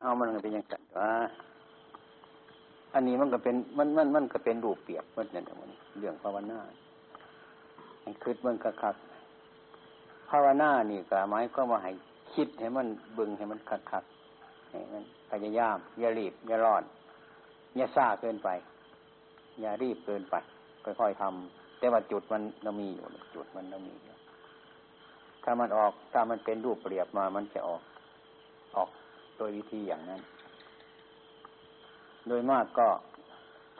เอามันก็เป็นอย่างนั้นว่าอันนี้มันก็เป็นมันมันมันก็เป็นรูปเปียกมันเนี่ยมันเรื่องภาวนาให้คิดมันคักคักภาวนานี่ก็หมายก็มาให้คิดให้มันบึงให้มันคักคักให้มันพยายามอย่ารีบอย่าร้อนอย่าซ่าเกินไป อย่ารีบเกินไป ค่อยๆทำแต่ว่าจุดมันเรามีอยู่จุดมันเรามีอยู่ถ้ามันออกถ้ามันเป็นรูปเปรียบมามันจะออก ออก โดยวิธีอย่างนั้น โดยมากก็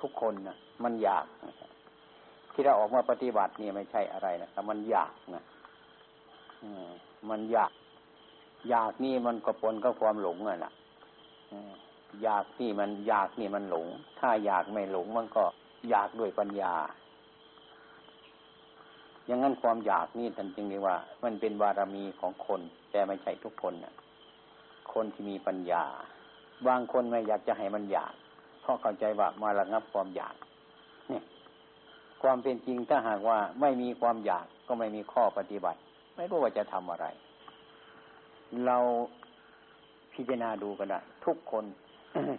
ทุกคนนะมันอยากที่เราออกมาปฏิบัตินี่ไม่ใช่อะไรนะครับมันอยากนะมันอยาก อยากนี่มันก็ปนกับความหลงอะนะอยากนี่มันอยากนี่มันหลง ถ้าอยากไม่หลงมันก็อยากด้วยปัญญา อย่างนั้นความอยากนี่ท่านจึงเรียกว่า มันเป็นบารมีของคน แต่ไม่ใช่ทุกคนนะ คนที่มีปัญญา บางคนไม่อยากจะให้มันอยาก เพราะเข้าใจว่ามาระงับความอยากเนี่ยความเป็นจริงถ้าหากว่าไม่มีความอยากก็ไม่มีข้อปฏิบัติ ไม่รู้ว่าจะทำอะไร เราพิจารณาดูก็ได้ทุกคน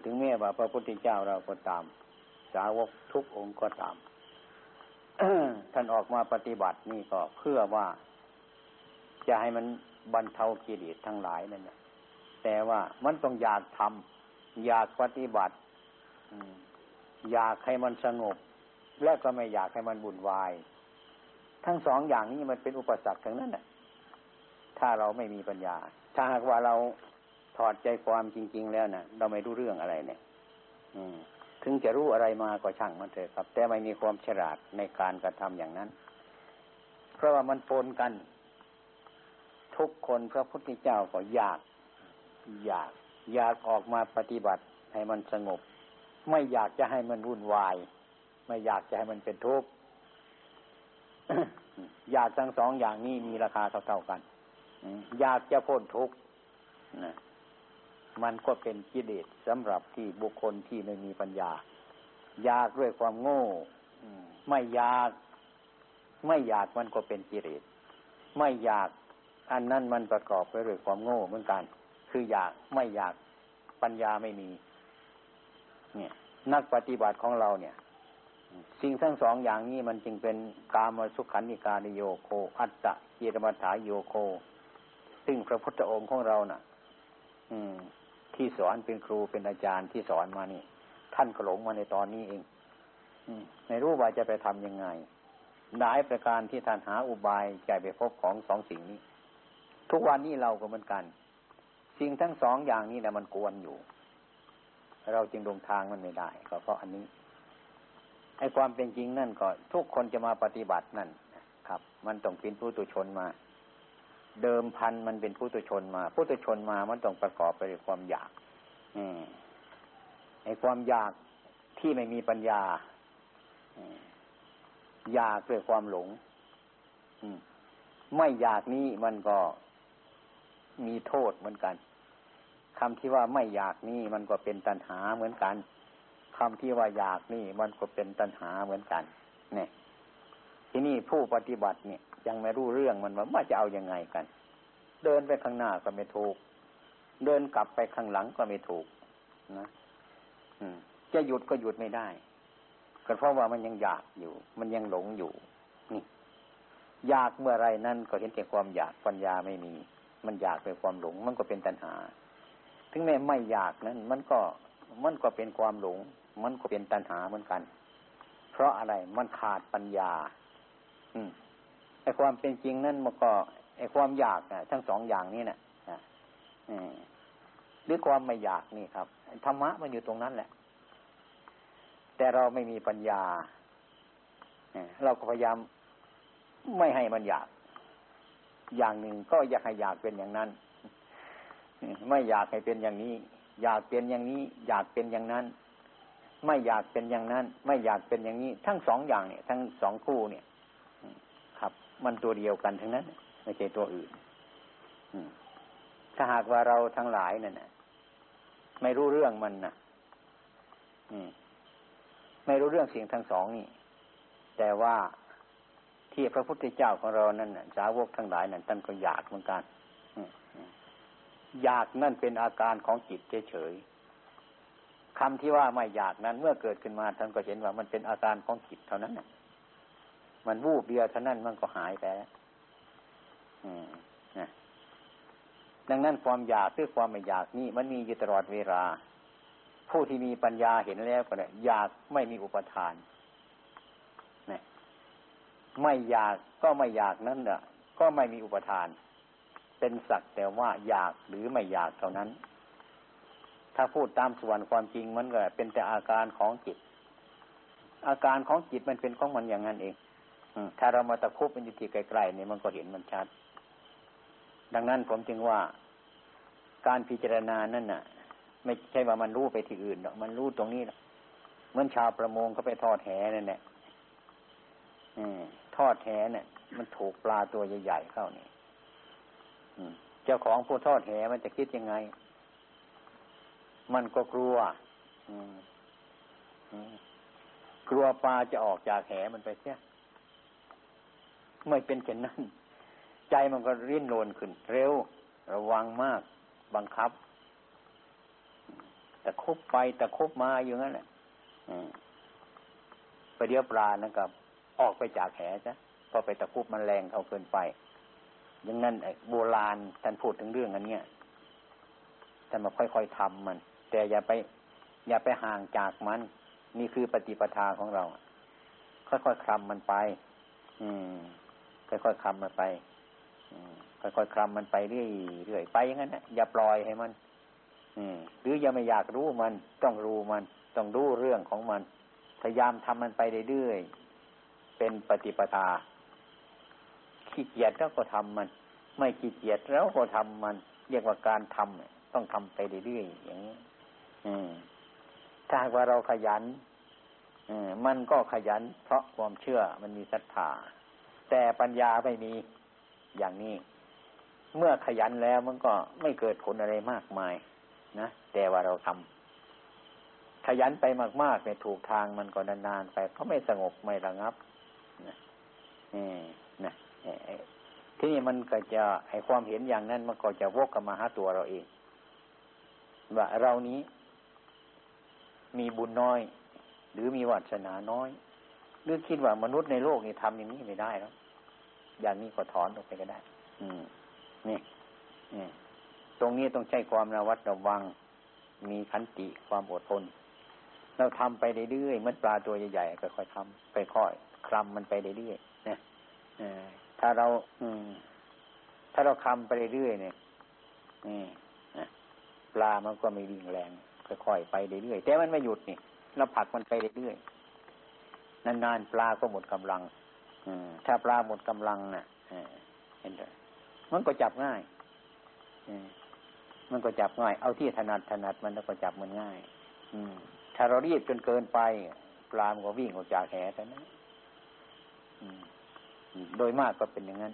ถึงแม้ว่าพระพุทธเจ้าเราก็ตาม สาวกทุกองค์ก็ตามท่านออกมาปฏิบัตินี่ก็เพื่อว่าจะให้มันบรรเทากิเลสทั้งหลายนั่นแหละ แต่ว่ามันต้องอยากทำอยากปฏิบัติอยากให้มันสงบ และก็ไม่อยากให้มันบุ่นวาย ทั้งสองอย่างนี้มันเป็นอุปสรรคทั้งนั้นแหละถ้าเราไม่มีปัญญา ถ้าหากว่าเราถอดใจความจริง ๆ แล้วนะ่ะ เราไม่รู้เรื่องอะไรเนี่ย อืม ถึงจะรู้อะไรมาก็ช่างมันเถอะครับ แต่ไม่มีความฉลาดในการกระทำอย่างนั้น เพราะว่ามันปนกัน ทุกคนพระพุทธเจ้าก็อยาก อยาก อยากออกมาปฏิบัติให้มันสงบ ไม่อยากจะให้มันวุ่นวาย ไม่อยากจะให้มันเป็นทุกข์อยากทั้งสองอย่างนี้มีราคาเท่าๆกันอยากจะพ้นทุกข์นะมันก็เป็นกิเลสสำหรับที่บุคคลที่ไม่มีปัญญา อยากด้วยความโง่ไม่อยาก ไม่อยากมันก็เป็นกิเลสไม่อยาก อันนั้นมันประกอบไปด้วยความโง่เหมือนกัน คืออยากไม่อยากปัญญาไม่มี เนี่ย นักปฏิบัติของเราเนี่ย สิ่งทั้งสองอย่างนี้มันจึงเป็นกามสุขันธิการโยโค อัตตะเยรมัฐาโยโค ซึ่งพระพุทธองค์ของเรานะ่ะ อืม ที่สอนเป็นครูเป็นอาจารย์ที่สอนมานี่ ท่านก็หลงมาในตอนนี้เองไม่รู้ว่าจะไปทํำยังไงหลายประการที่ท่านหาอุบายใจไปพบของสองสิ่งนี้ ทุกวันนี้เราก็เหมือนกัน สิ่งทั้งสองอย่างนี้แหละมันกวนอยู่ เราจึงลงทางมันไม่ได้ ก็เพราะอันนี้ไอ้ความเป็นจริงนั่นก็ ทุกคนจะมาปฏิบัตินั่นครับ มันต้องเป็นผู้ตุชนมา เดิมพันมันเป็นผู้ตุชนมา ผู้ตุชนมามันต้องประกอบไปด้วยความอยากไอ้ความอยากที่ไม่มีปัญญาอยากด้วยความหลงไม่อยากนี้มันก็มีโทษเหมือนกัน คำที่ว่าไม่อยากนี่มันก็เป็นตัณหาเหมือนกันคำที่ว่าอยากนี่มันก็เป็นตัณหาเหมือนกัน เนี่ย ที่นี่ผู้ปฏิบัติเนี่ย ยังไม่รู้เรื่องมันว่าจะเอาอยัางไงกัน เดินไปข้างหน้าก็ไม่ถูก เดินกลับไปข้างหลังก็ไม่ถูกนะอืม จะหยุดก็หยุดไม่ได้ก็เพราะว่ามันยังอยากอยู่ มันยังหลงอยู่นี่อยากเมื่อไรนั่นก็เห็นแต่ความอยากปัญญาไม่มี มันอยากเป็นความหลง มันก็เป็นตัณหา ถึงแม้ไม่อยากนั้น มันก็มันก็เป็นความหลง มันก็เป็นตัณหาเหมือนกัน เพราะอะไรมันขาดปัญญา อืมไอความเป็นจริงนั่นมันก็ไอความอยากทั้งสองอย่างนี้นะ่ะหรือความไม่อยากนี่ครับธรรมะมันอยู่ตรงนั้นแหละ แต่เราไม่มีปัญญาเราก็พยายามไม่ให้มันอยาก อย่างหนึ่งก็อยากให้อยากเป็นอย่างนั้น ไม่อยากให้เป็นอย่างนี้ อยากเป็นอย่างนี้ อยากเป็นอย่างนั้น ไม่อยากเป็นอย่างนั้น ไม่อยากเป็นอย่างนี้ ทั้งสองอย่างเนี่ย ทั้งสองคู่เนี่ย ครับ มันตัวเดียวกันทั้งนั้น ไม่ใช่ตัวอื่นถ้าหากว่าเราทั้งหลายนั่นนะไม่รู้เรื่องมันนะไม่รู้เรื่องสิ่งทั้งสองนี่ แต่ว่าที่พระพุทธเจ้าของเรานั่นสาวกทั้งหลายนั่นท่านก็อยากเหมือนกัน อยากนั่นเป็นอาการของจิตเฉยๆคำที่ว่าไม่อยากนั้นเมื่อเกิดขึ้นมาท่านก็เห็นว่ามันเป็นอาการของจิตเท่านั้นนะมันวูบเดียวเท่านั้นมันก็หายไปแล้วดังนั้นความอยากหรือความไม่อยากนี่มันมีอยู่ตลอดเวลา ผู้ที่มีปัญญาเห็นแล้วก็เนี่ยอยากไม่มีอุปทานไม่อยากก็ไม่อยากนั่นน่ะก็ไม่มีอุปทาน เป็นสักแต่ว่าอยากหรือไม่อยากเท่านั้น ถ้าพูดตามส่วนความจริงมันก็เป็นแต่อาการของจิต อาการของจิตมันเป็นของมันอย่างนั้นเองถ้าเรามาตะคุบมันอยู่ที่ไกลๆเนี่ยมันก็เห็นมันชัด ดังนั้นผมจึงว่าการพิจารณานั่นน่ะ ไม่ใช่ว่ามันรู้ไปที่อื่นหรอกมันรู้ตรงนี้หรอกเหมือนชาวประมงเขาไปทอดแหนั่นแหละทอดแหเนี่ยมันถูกปลาตัวใหญ่ๆเข้านี่ เจ้าของผู้ทอดแหมันจะคิดยังไง มันก็กลัวกลัวปลาจะออกจากแหมันไปเสียไม่เป็นเช่นนั้น ใจมันก็ริ้นโลนขึ้น เร็ว ระวังมาก บังคับแต่คบไปแต่คบมาอยู่งั้นแหละไปเดียวปลานะครับ ออกไปจากแหจ้ะพอไปตะคุบมันแรงเขาเกินไป อย่างนั้นไอ้โบราณท่านพูดถึงเรื่องอันเนี้ยท่านมาค่อยๆทำมัน แต่อย่าไป อย่าไปห่างจากมัน นี่คือปฏิปทาของเรา ค่อยๆคลำมันไป อืม ค่อยๆคลำมันไปค่อยๆคลำมันไปเรื่อยๆไปอย่างนั้นนะอย่าปล่อยให้มัน อืม หรืออย่าไม่อยากรู้มัน ต้องรู้มัน ต้องรู้เรื่องของมัน พยายามทำมันไปเรื่อยๆเป็นปฏิปทา ขี้เกียจแล้วก็ทำมัน ไม่ขี้เกียจแล้วก็ทำมัน เรียกว่าการทำต้องทำไปเรื่อยๆอย่างนี้ถ้าว่าเราขยันมันก็ขยัน เพราะความเชื่อมันมีศรัทธาแต่ปัญญาไม่มีอย่างนี้ เมื่อขยันแล้วมันก็ไม่เกิดผลอะไรมากมาย นะแต่ว่าเราทำขยันไปมากๆในถูกทางมันก็นานๆไปเขาไม่สงบไม่ระงับนะนี่ ที่นี่มันก็จะให้ความเห็นอย่างนั้นมันก็จะวกกลับมาหาตัวเราเอง ว่าเรานี้ มีบุญน้อย หรือมีวาสนาน้อยหรือคิดว่ามนุษย์ในโลกนี้ทำอย่างนี้ไม่ได้แล้วอย่างนี้ก็ถอนออกไปก็ได้ อืม นี่นี่ตรงนี้ต้องใช้ความระวัดระวัง มีขันติความอดทน เราทำไปเรื่อยๆมันปลาตัวใหญ่ๆค่อยๆทำไปค่อยคลำมันไปเรื่อยๆนะ ถ้าเรา อืม ถ้าเราคลำไปเรื่อยๆเนี่ยนี่ปลามันก็ไม่วิ่งแรงค่อยๆไปเรื่อยๆแต่มันไม่หยุดนี่เราผักมันไปเรื่อยๆนานๆปลาก็หมดกำลังถ้าปลาหมดกำลังน่ะเห็นไหมมันก็จับง่ายมันก็จับง่าย เอาที่ถนัดถนัดมันแล้วก็จับมันง่าย อืม ถ้าเรารีบจนเกินไป ปลามันก็วิ่งออกจากแหแต่นั้น โดยมากก็เป็นอย่างนั้น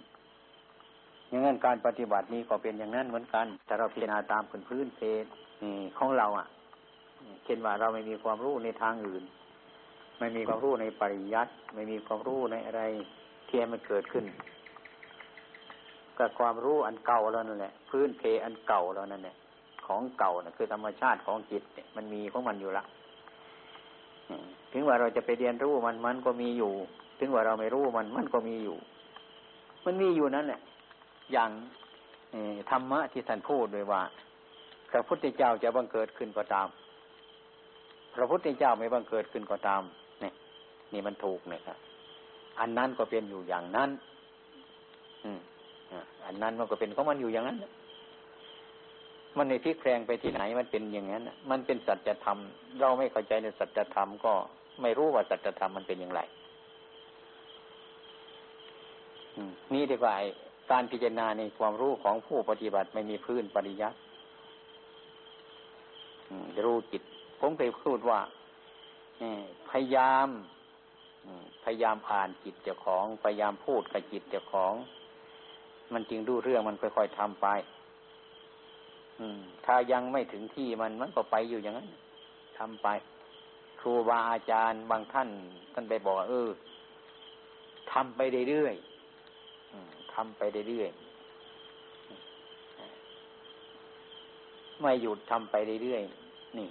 อย่างนั้นการปฏิบัตินี้ก็เป็นอย่างนั้นเหมือนกัน แต่เราพิจารณาตามพื้นพื้นเพของเราอะ เช่นว่าเราไม่มีความรู้ในทางอื่น ไม่มีความรู้ในปริยัติไม่มีความรู้ในอะไรที่ให้มันเกิดขึ้นก็ความรู้อันเก่าแล้วนั่นแหละ พื้นเพอันเก่าแล้วนั่นแหละของเก่านะคือธรรมชาติของจิตมันมีของมันอยู่ละถึงว่าเราจะไปเรียนรู้มันมันก็มีอยู่ ถึงว่าเราไม่รู้มันมันก็มีอยู่ มันมีอยู่นั่นแหละอย่างธรรมะที่ท่านพูดด้วยว่า พระพุทธเจ้าจะบังเกิดขึ้นก็ตาม พระพุทธเจ้าไม่บังเกิดขึ้นก็ตามนี่มันถูกเนี่ยครับอันนั้นก็เป็นอยู่อย่างนั้น อืมอันนั้นมันก็เป็นของมันอยู่อย่างนั้นมันในพลิกแพลงไปที่ไหนมันเป็นอย่างนั้นมันเป็นสัจธรรม เราไม่เข้าใจในสัจธรรมก็ไม่รู้ว่าสัจธรรมมันเป็นอย่างไร นี่ดีกว่าการพิจารณาในความรู้ของผู้ปฏิบัติไม่มีพื้นปริยัติรู้จิตผมเคยพูดว่าพยายามพยายามอ่านจิตเจ้าของ พยายามพูดกับจิตเจ้าของ มันจึงรู้เรื่องมันค่อยๆทำไปถ้ายังไม่ถึงที่มันมันก็ไปอยู่อย่างนั้นทำไป ครูบาอาจารย์บางท่านท่านไปบอกเออทำไปเรื่อยๆ ทำไปเรื่อยๆไม่หยุดทำไปเรื่อยๆนี่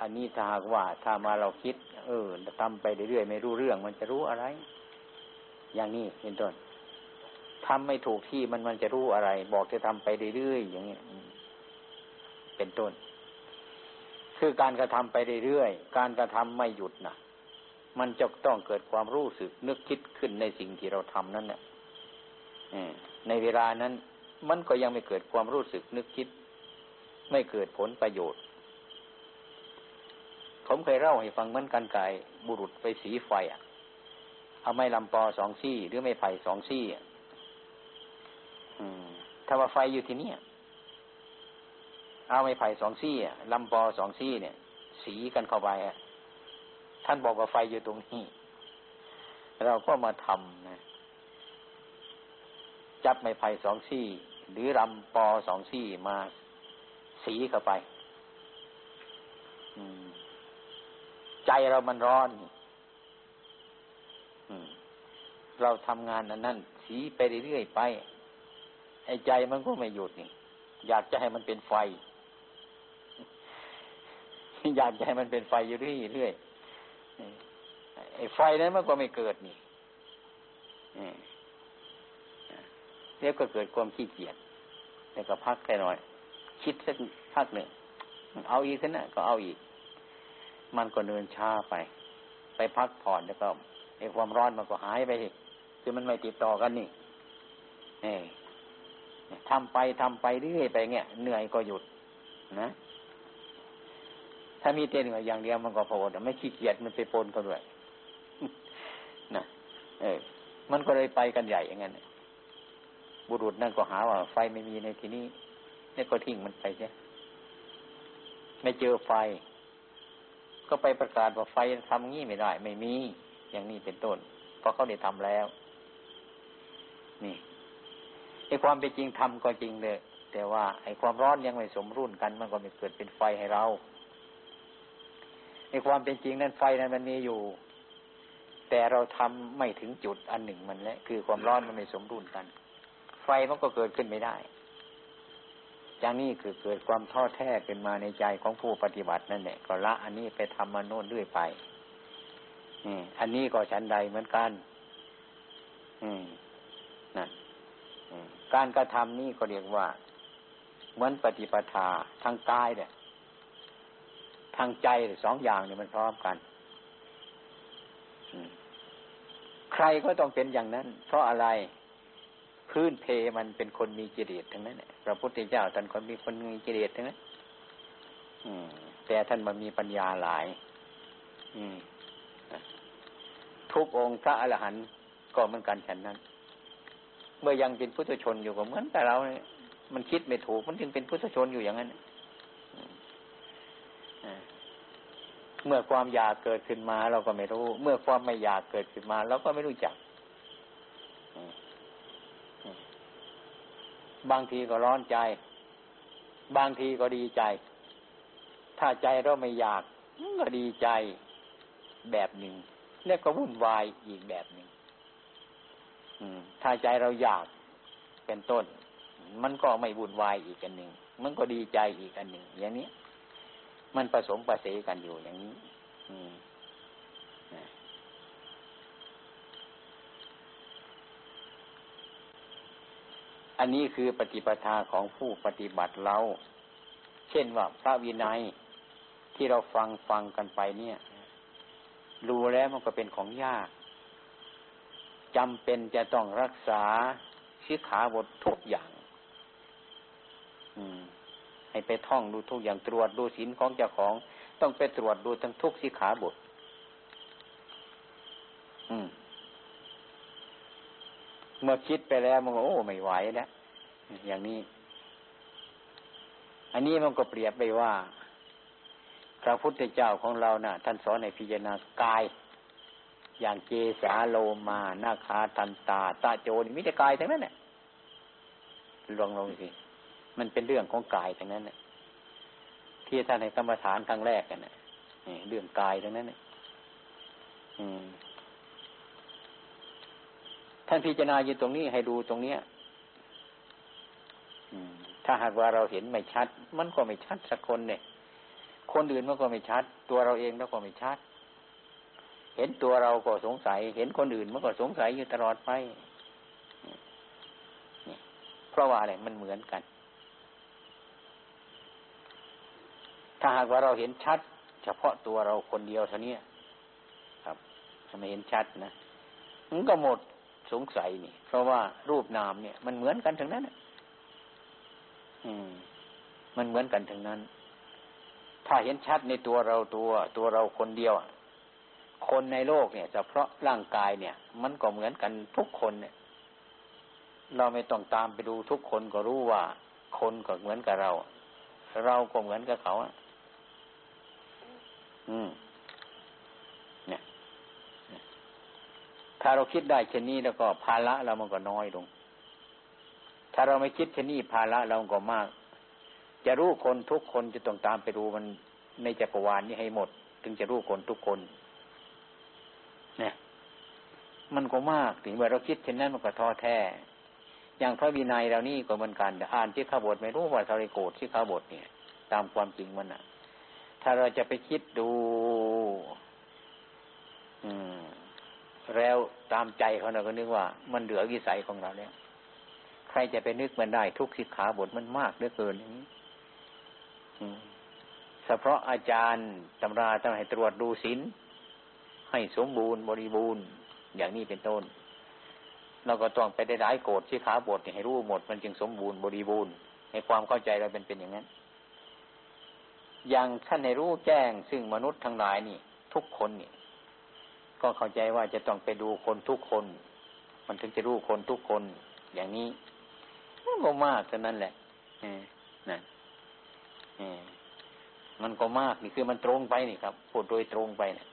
อันนี้ถ้าหากว่าถ้ามาเราคิด เออทำไปเรื่อยๆไม่รู้เรื่อง มันจะรู้อะไร อย่างนี้เป็นต้นทำไม่ถูกที่มันมันจะรู้อะไร บอกจะทำไปเรื่อยๆอย่างนี้เป็นต้น คือการกระทำไปเรื่อยๆการกระทำไม่หยุดนะ มันจะต้องเกิดความรู้สึกนึกคิดขึ้นในสิ่งที่เราทำนั่นแหละในเวลานั้น มันก็ยังไม่เกิดความรู้สึกนึกคิด ไม่เกิดผลประโยชน์ ผมเคยเล่าให้ฟังเหมือนกันไก่บุรุษไปสีไฟอะเอาไม้ลำปอสองซี่หรือไม้ไผ่สองซี่ถ้าว่าไฟอยู่ที่นี่เอาไม้ไผ่สองซี่ลำปอสองซี่เนี่ย สีกันเข้าไป ท่านบอกว่าไฟอยู่ตรงนี้ เราก็มาทำนะจับไม้ไผ่สองซี่ หรือลำปอสองซี่มาสีเข้าไปใจเรามันร้อนเราทำงานนั้นนั่นสีไปเรื่อยๆไป ไอ้ใจมันก็ไม่หยุดนี่ อยากจะให้มันเป็นไฟ อยากจะให้มันเป็นไฟอยู่เรื่อยๆ ไฟนั้นมันก็ไม่เกิดนี่แล้วก็เกิดความขี้เกียจแล้วก็พักแค่น้อย คิดสักพักหนึ่งเอาอีกนะก็เอาอีก มันก็เดินช้าไป ไปพักผ่อนแล้วก็ไอ้ความร้อนมันก็หายไปคือมันไม่ติดต่อกันนี่นี่ทำไปทำไปเรื่อยไปเงี้ยเหนื่อยก็หยุด นะ ถ้ามีเต้นอย่างเดียวมันก็พอแต่ไม่ขี้เกียจมันไปปนกันด้วย เออ มันก็เลยไปกันใหญ่อย่างนั้นบุรุษนั่นก็หาว่าไฟไม่มีในที่นี้นี่ก็ทิ้งมันไปใช่ไม่เจอไฟ ก็ไปประกาศว่าไฟทำงี้ไม่ได้ ไม่มีอย่างนี้เป็นต้น เพราะเขาได้ทำแล้ว นี่ไอ้ความเป็นจริงทำก็จริงเลยแต่ว่าไอ้ความร้อนยังไม่สมรุ่นกัน มันก็ไม่เกิดเป็นไฟให้เราไอ้ความเป็นจริงนั้นไฟนั้นมันมีอยู่ แต่เราทำไม่ถึงจุดอันหนึ่งมันแหละคือความร้อนมันไม่สมรุ่นกัน ไฟมันก็เกิดขึ้นไม่ได้อย่างนี้คือเกิดความท้อแท้ขึ้นมาในใจของผู้ปฏิบัตินั่นแหละก็ละ อันนี้ไปทำมาโน่นเรื่อยไปอันนี้ก็ชั้นใดเหมือนกันอืมนั่นการกระทำนี่ก็เรียกว่า เหมือนปฏิปทาทางกายเนี่ยทางใจสองอย่างเนี่ยมันพร้อมกัน ใครก็ต้องเป็นอย่างนั้น เพราะอะไรพื้นเพมันเป็นคนมีกิเลสทั้งนั้นพระพุทธเจ้าท่านคนมีคนมีกิเลสทั้งนั้นแต่ท่านมันมีปัญญาหลายทุกองค์พระอรหันต์ก็เหมือนกันฉันนั้น เมื่อยังเป็นพุทธชนอยู่ก็เหมือนแต่เราเนี่ยมันคิดไม่ถูก มันจึงเป็นพุทธชนอยู่อย่างนั้น เมื่อความอยากเกิดขึ้นมา เราก็ไม่รู้ เมื่อความไม่อยากเกิดขึ้นมาเราก็ไม่รู้จัก บางทีก็ร้อนใจ บางทีก็ดีใจ ถ้าใจเราไม่อยากก็ดีใจแบบหนึ่งแล้วก็วุ่นวายอีกแบบหนึ่งถ้าใจเราอยากเป็นต้น มันก็ไม่วุ่นวายอีกอันหนึ่งมันก็ดีใจอีกอันหนึ่งอย่างนี้ มันผสมประเสกันอยู่อย่างนี้อันนี้คือปฏิปทาของผู้ปฏิบัติเรา เช่นว่าพระวินัยที่เราฟังฟังกันไปเนี่ย รู้แล้วมันก็เป็นของยากจำเป็นจะต้องรักษาชิขาบททุกอย่าง อืม ให้ไปท่องดูทุกอย่างตรวจดูศีลของเจ้าของ ต้องไปตรวจดูทั้งทุกสิขาบท อืม เมื่อคิดไปแล้วมันก็โอ้ไม่ไหวแล้วอย่างนี้ อันนี้มันก็เปรียบไปว่าพระพุทธเจ้าของเรานะ่ะ ท่านสอนในพิจารณากาย อย่างเกสาโลมานาคาทันตาตาโจนมิจะกายทั้งนั้นเนี่ยลองลองสิ มันเป็นเรื่องของกายทั้งนั้นเนี่ยที่ท่านในกรรมฐานครั้งแรกกันเนี่ยเรื่องกายทั้งนั้นเนี่ยท่านพิจารณาอยู่ตรงนี้ให้ดูตรงเนี้ยถ้าหากว่าเราเห็นไม่ชัด มันก็ไม่ชัดสักคนเนี่ย คนอื่นมันก็ไม่ชัด ตัวเราเองแล้วก็ไม่ชัด เห็นตัวเราก็สงสัย เห็นคนอื่นมันก็สงสัยอยู่ตลอดไปเพราะว่าอะไรมันเหมือนกัน ถ้าหากว่าเราเห็นชัด เฉพาะตัวเราคนเดียวเท่านี้ครับถ้าไมเห็นชัดนะมันก็หมดสงสัยนี่ เพราะว่ารูปนามเนี่ย มันเหมือนกันทั้งนั้นอืม มันเหมือนกันทั้งนั้น ถ้าเห็นชัดในตัวเราตัวตัวเราคนเดียวคนในโลกเนี่ยเฉพาะร่างกายเนี่ย มันก็เหมือนกันทุกคนเนี่ย เราไม่ต้องตามไปดูทุกคนก็รู้ว่า คนก็เหมือนกับเรา เราก็เหมือนกับเขาอะ อืม เนี่ย ถ้าเราคิดได้เช่นนี้แล้วก็ภาระเรามันก็น้อยลง ถ้าเราไม่คิดเช่นนี้ภาระเราก็มาก จะรู้คนทุกคนจะต้องตามไปดูมันในจักรวาลนี้ให้หมด ถึงจะรู้คนทุกคน เนี่ย มันก็มากถึงเมื่อเราคิดเช่นนั้นมันก็ท้อแท้อย่างพระวินัยเรานี่ก็เหมือนกันอ่านที่ข้าบทไม่รู้ว่าทาริโกดที่ข้าบทเนี่ย ตามความจริงมันอะ ถ้าเราจะไปคิดดูแล้วตามใจเขาเราก็นึกว่า มันเหลือวิสัยของเราแล้ว ใครจะไปนึกมันได้ทุกสิกขาบทมันมากเหลือเกินอย่างนี้เฉพาะอาจารย์ตำราต้องให้ตรวจดูศีลให้สมบูรณ์บริบูรณ์ อย่างนี้เป็นต้น เราก็ต้องไปได้ร้ายโกรธที่ขาบทให้รู้หมด มันจึงสมบูรณ์บริบูรณ์ ให้ความเข้าใจเราเป็นเป็นอย่างนั้น อย่างท่านในรู้แจ้ง ซึ่งมนุษย์ทั้งหลายนี่ ทุกคนนี่ ก็เข้าใจว่าจะต้องไปดูคนทุกคน มันถึงจะรู้คนทุกคน อย่างนี้มันก็มากเท่านั้นแหละนั่นมันก็มากนี่คือมันตรงไปนี่ครับพูดโดยตรงไปเนะ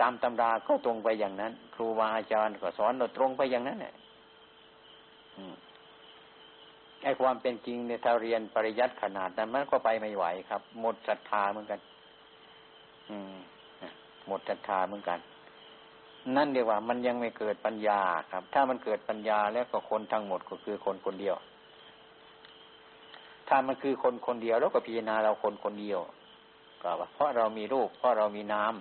ตามตำราก็ตรงไปอย่างนั้น ครูบาอาจารย์ก็สอนเราตรงไปอย่างนั้นแหละ ไอ้ความเป็นจริงในถ้าเรียนปริยัติขนาดนั้นมันก็ไปไม่ไหวครับ หมดศรัทธาเหมือนกัน อืมหมดศรัทธาเหมือนกัน นั่นเดียวว่า มันยังไม่เกิดปัญญาครับ ถ้ามันเกิดปัญญาแล้วก็คนทั้งหมดก็คือคนคนเดียว ถ้ามันคือคนคนเดียวแล้วก็พิจารณาเราคนคนเดียวก็ว่า เพราะเรามีรูป เพราะเรามีนาม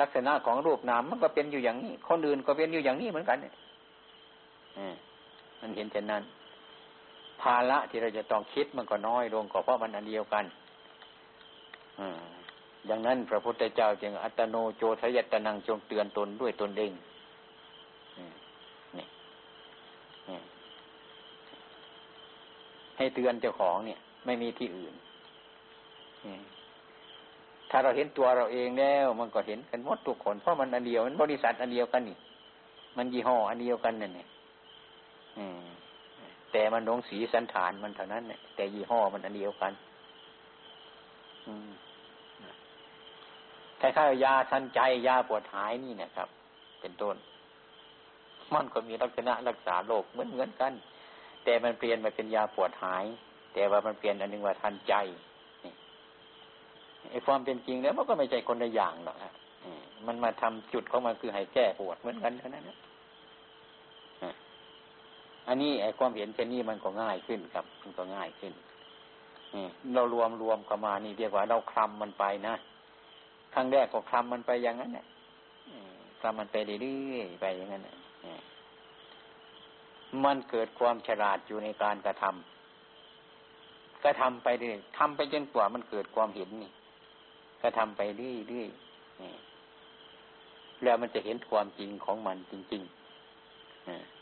ลักษณะของรูปนามมันก็เป็นอยู่อย่างนี้ คนอื่นก็เป็นอยู่อย่างนี้เหมือนกันเนี่ยมันเห็นเช่นนั้น ภาระที่เราจะต้องคิดมันก็น้อยลงก็เพราะมันอันเดียวกันออย่างนั้น พระพุทธเจ้าจึงอัตโนโจทยตนังจงเตือนตนด้วยตนเองนี่ให้เตือนเจ้าของเนี่ย ไม่มีที่อื่นถ้าเราเห็นตัวเราเองแล้ว มันก็เห็นกันหมดทุกคนเพราะมันอันเดียวมันบริษัทอันเดียวกันนี่ มันยี่ห้ออันเดียวกันนั่นเนี่ย แต่มันลงสีสันฐานมันเท่านั้นเนี่ยแต่ยี่ห้อมันอันเดียวกันคล้ายๆยาทันใจยาปวดหายนี่นะครับ เป็นต้น มันก็มีลักษณะรักษาโรคเหมือนเหมือนกัน แต่มันเปลี่ยนมาเป็นยาปวดหาย แต่ว่ามันเปลี่ยนอันนึงว่าทันใจไอ้ความเป็นจริงแล้วมันก็ไม่ใช่คนละอย่างหรอกฮะมันมาทำจุดของมันคือให้แก้ปวดเหมือนกันเท่านั้นนะ อันนี้ไอ้ความเห็นเช่นนี้มันก็ง่ายขึ้นครับ มันก็ง่ายขึ้นเรารวมรวมเข้ามานี่เรียกว่าเราคลำมันไปนะครั้งแรกก็คลำมันไปอย่างนั้นแหละคลำมันไปเรื่อยๆไปอย่างนั้นมันเกิดความฉลาดอยู่ในการกระทำกระทำไปเรื่อยทำไปจนกว่ามันเกิดความเห็นนี่กระทำไปเรื่อยๆแล้วมันจะเห็นความจริงของมันจริงๆ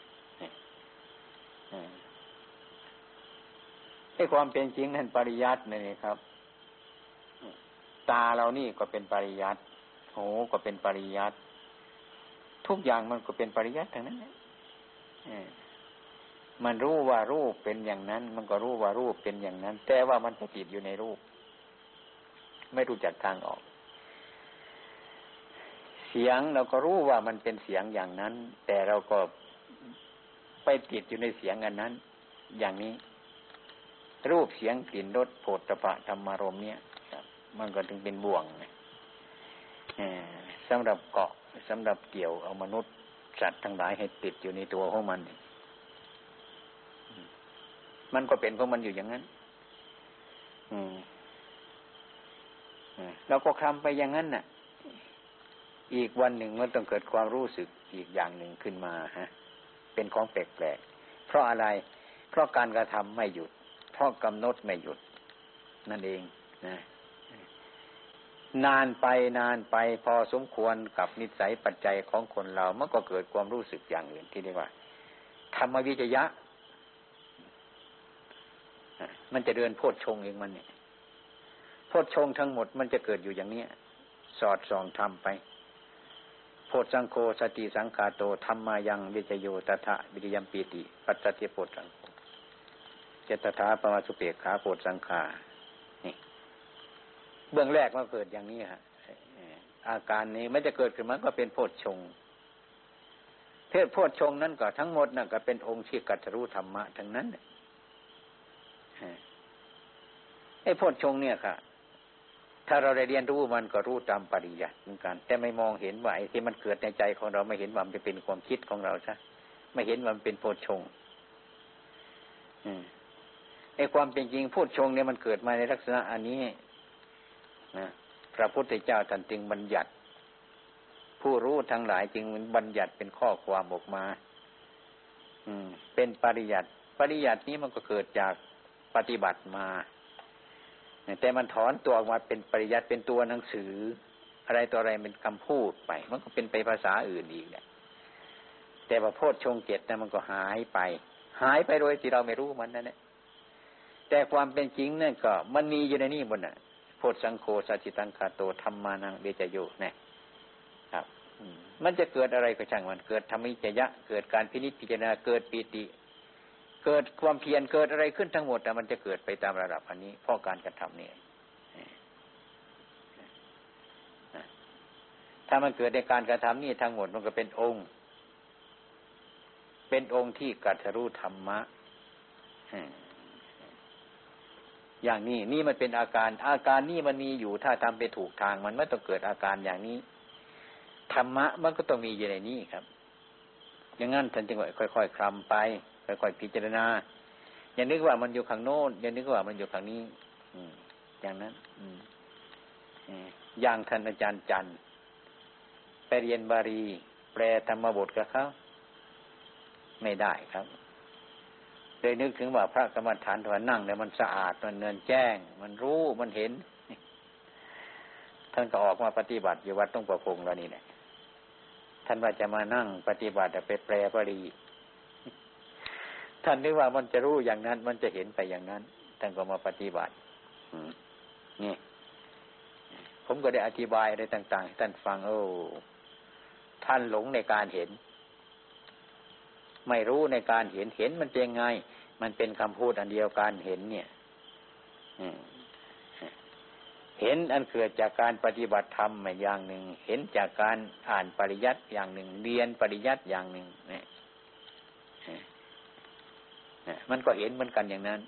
ไอ้ความเป็นจริงนั่นปริยัตินี่ครับ ตาเรานี่ก็เป็นปริยัติหูก็เป็นปริยัติทุกอย่างมันก็เป็นปริยัติทั้งนั้นมันรู้ว่ารูปเป็นอย่างนั้น มันก็รู้ว่ารูปเป็นอย่างนั้น แต่ว่ามันติดอยู่ในรูป ไม่รู้จักทางออก เสียงเราก็รู้ว่ามันเป็นเสียงอย่างนั้น แต่เราก็ ไปติดอยู่ในเสียงอันนั้น อย่างนี้ รูปเสียงกลิ่นรสโผฏฐะธรรมารมเนี่ยมันก็ถึงเป็นบ่วงสำหรับเกาะสำหรับเกี่ยวเอามนุษย์สัตว์ทั้งหลายให้ติดอยู่ในตัวของมัน มันก็เป็นของมันอยู่อย่างนั้น อืมเราก็คลำไปอย่างนั้นน่ะ อีกวันหนึ่งมันต้องเกิดความรู้สึกอีกอย่างหนึ่งขึ้นมาฮะ เป็นของแปลกๆเพราะอะไร เพราะการกระทำไม่หยุด เพราะกำหนดไม่หยุด นั่นเองนะนานไปนานไปพอสมควรกับนิสัยปัจจัยของคนเรามันก็เกิดความรู้สึกอย่างอื่นที่เรียกว่า ธรรมวิจยะ มันจะเดินโพดชงเองมันเนี่ยโพดชงทั้งหมดมันจะเกิดอยู่อย่างนี้สอดส่องทำไป โพดสังโฆสติสังคาโตธรรมายังวิจโยตถะวิริยมปีติ ปัจจติโพดสังโฆเจตถาปมาสุเปกขาโพดสังขานี่เบื้องแรกมันเกิดอย่างนี้ฮะอาการนี้ไม่จะเกิดขึ้นมันก็เป็นโพดชงเทศโพดชงนั้นก็ทั้งหมดนั่นก็เป็นองค์ที่กัตรู้ธรรมะทั้งนั้นไอ้โพดชงเนี่ยค่ะ ถ้าเราได้เรียนรู้มันก็รู้ตามปริยัติเหมือนกัน แต่ไม่มองเห็นว่าไอ้ที่มันเกิดในใจของเราไม่เห็นว่ามันจะเป็นความคิดของเราใช่ไม่เห็นว่ามันเป็นโพดชงไอ้ความเป็นจริงโพดชงเนี่ยมันเกิดมาในลักษณะอันนี้นะพระพุทธเจ้าท่านจึงบัญญัติ ผู้รู้ทั้งหลายจึงบัญญัติเป็นข้อความออกมา อืม เป็นปริยัติปริยัตินี้มันก็เกิดจากปฏิบัติมา แต่มันถอนตัวออกมาเป็นปริยัติเป็นตัวหนังสือ อะไรตัวอะไรเป็นคำพูดไป มันก็เป็นไปภาษาอื่นอีกเนี่ยแต่ว่าโพชฌงเกตนะมันก็หายไป หายไปโดยที่เราไม่รู้มันนั่นแหละแต่ความเป็นจริงเนั่นก็ มันมีอยู่ในนี่บนน่ะโพสังโฆสัจิตังคาโตธรรมานังเบจโยเนี่ยครับมันจะเกิดอะไรก็ช่างมันเกิดธรรมิจยะ เกิดการพินิจพิจารณาเกิดปีติ เกิดความเพียรเกิดอะไรขึ้นทั้งหมดแต่มันจะเกิดไปตามระดับอันนี้เพราะการกระทำนี่ถ้ามันเกิดในการกระทำนี่ทั้งหมดมันก็เป็นองค์ เป็นองค์ที่กัตรู้ธรรมะอย่างนี้นี่มันเป็นอาการอาการนี่มันมีอยู่ถ้าทำไปถูกทางมันไม่ต้องเกิดอาการอย่างนี้ธรรมะมันก็ต้องมีอยู่ในนี้ครับอย่างนั้นท่านจึงว่าค่อยๆคลำไป ค่อยๆพิจารณาอย่านึกว่ามันอยู่ข้างโน้นอย่านึกว่ามันอยู่ข้างนี้ อือย่างนั้น อือย่างท่านอาจารย์จันทร์ไปเรียนบาลี แปลธรรมบทกับเขาไม่ได้ครับเลยนึกถึงว่าพระกรรมฐานถวนนั่งเนี่ยมันสะอาดมันเนินแจ้ง มันรู้มันเห็น ท่านก็ออกมาปฏิบัติอยู่วัดต้องประพงแล้วนี่แหละท่านว่าจะมานั่งปฏิบัติแต่ไปแปลปรี ท่านนึกว่ามันจะรู้อย่างนั้น มันจะเห็นไปอย่างนั้นท่านก็มาปฏิบัตินี่ ผมก็ได้อธิบายอะไรต่าง ๆ ท่านฟังโอ้ท่านหลงในการเห็น ไม่รู้ในการเห็นเห็นมันเป็นไง มันเป็นคำพูดอันเดียวกันเห็นเนี่ยเห็นอันเกิดจากการปฏิบัติธรรมอย่างหนึ่ง เห็นจากการอ่านปริยัติอย่างหนึ่ง เรียนปริยัติอย่างหนึ่งเนี่ย มันก็เห็นเหมือนกันอย่างนั้น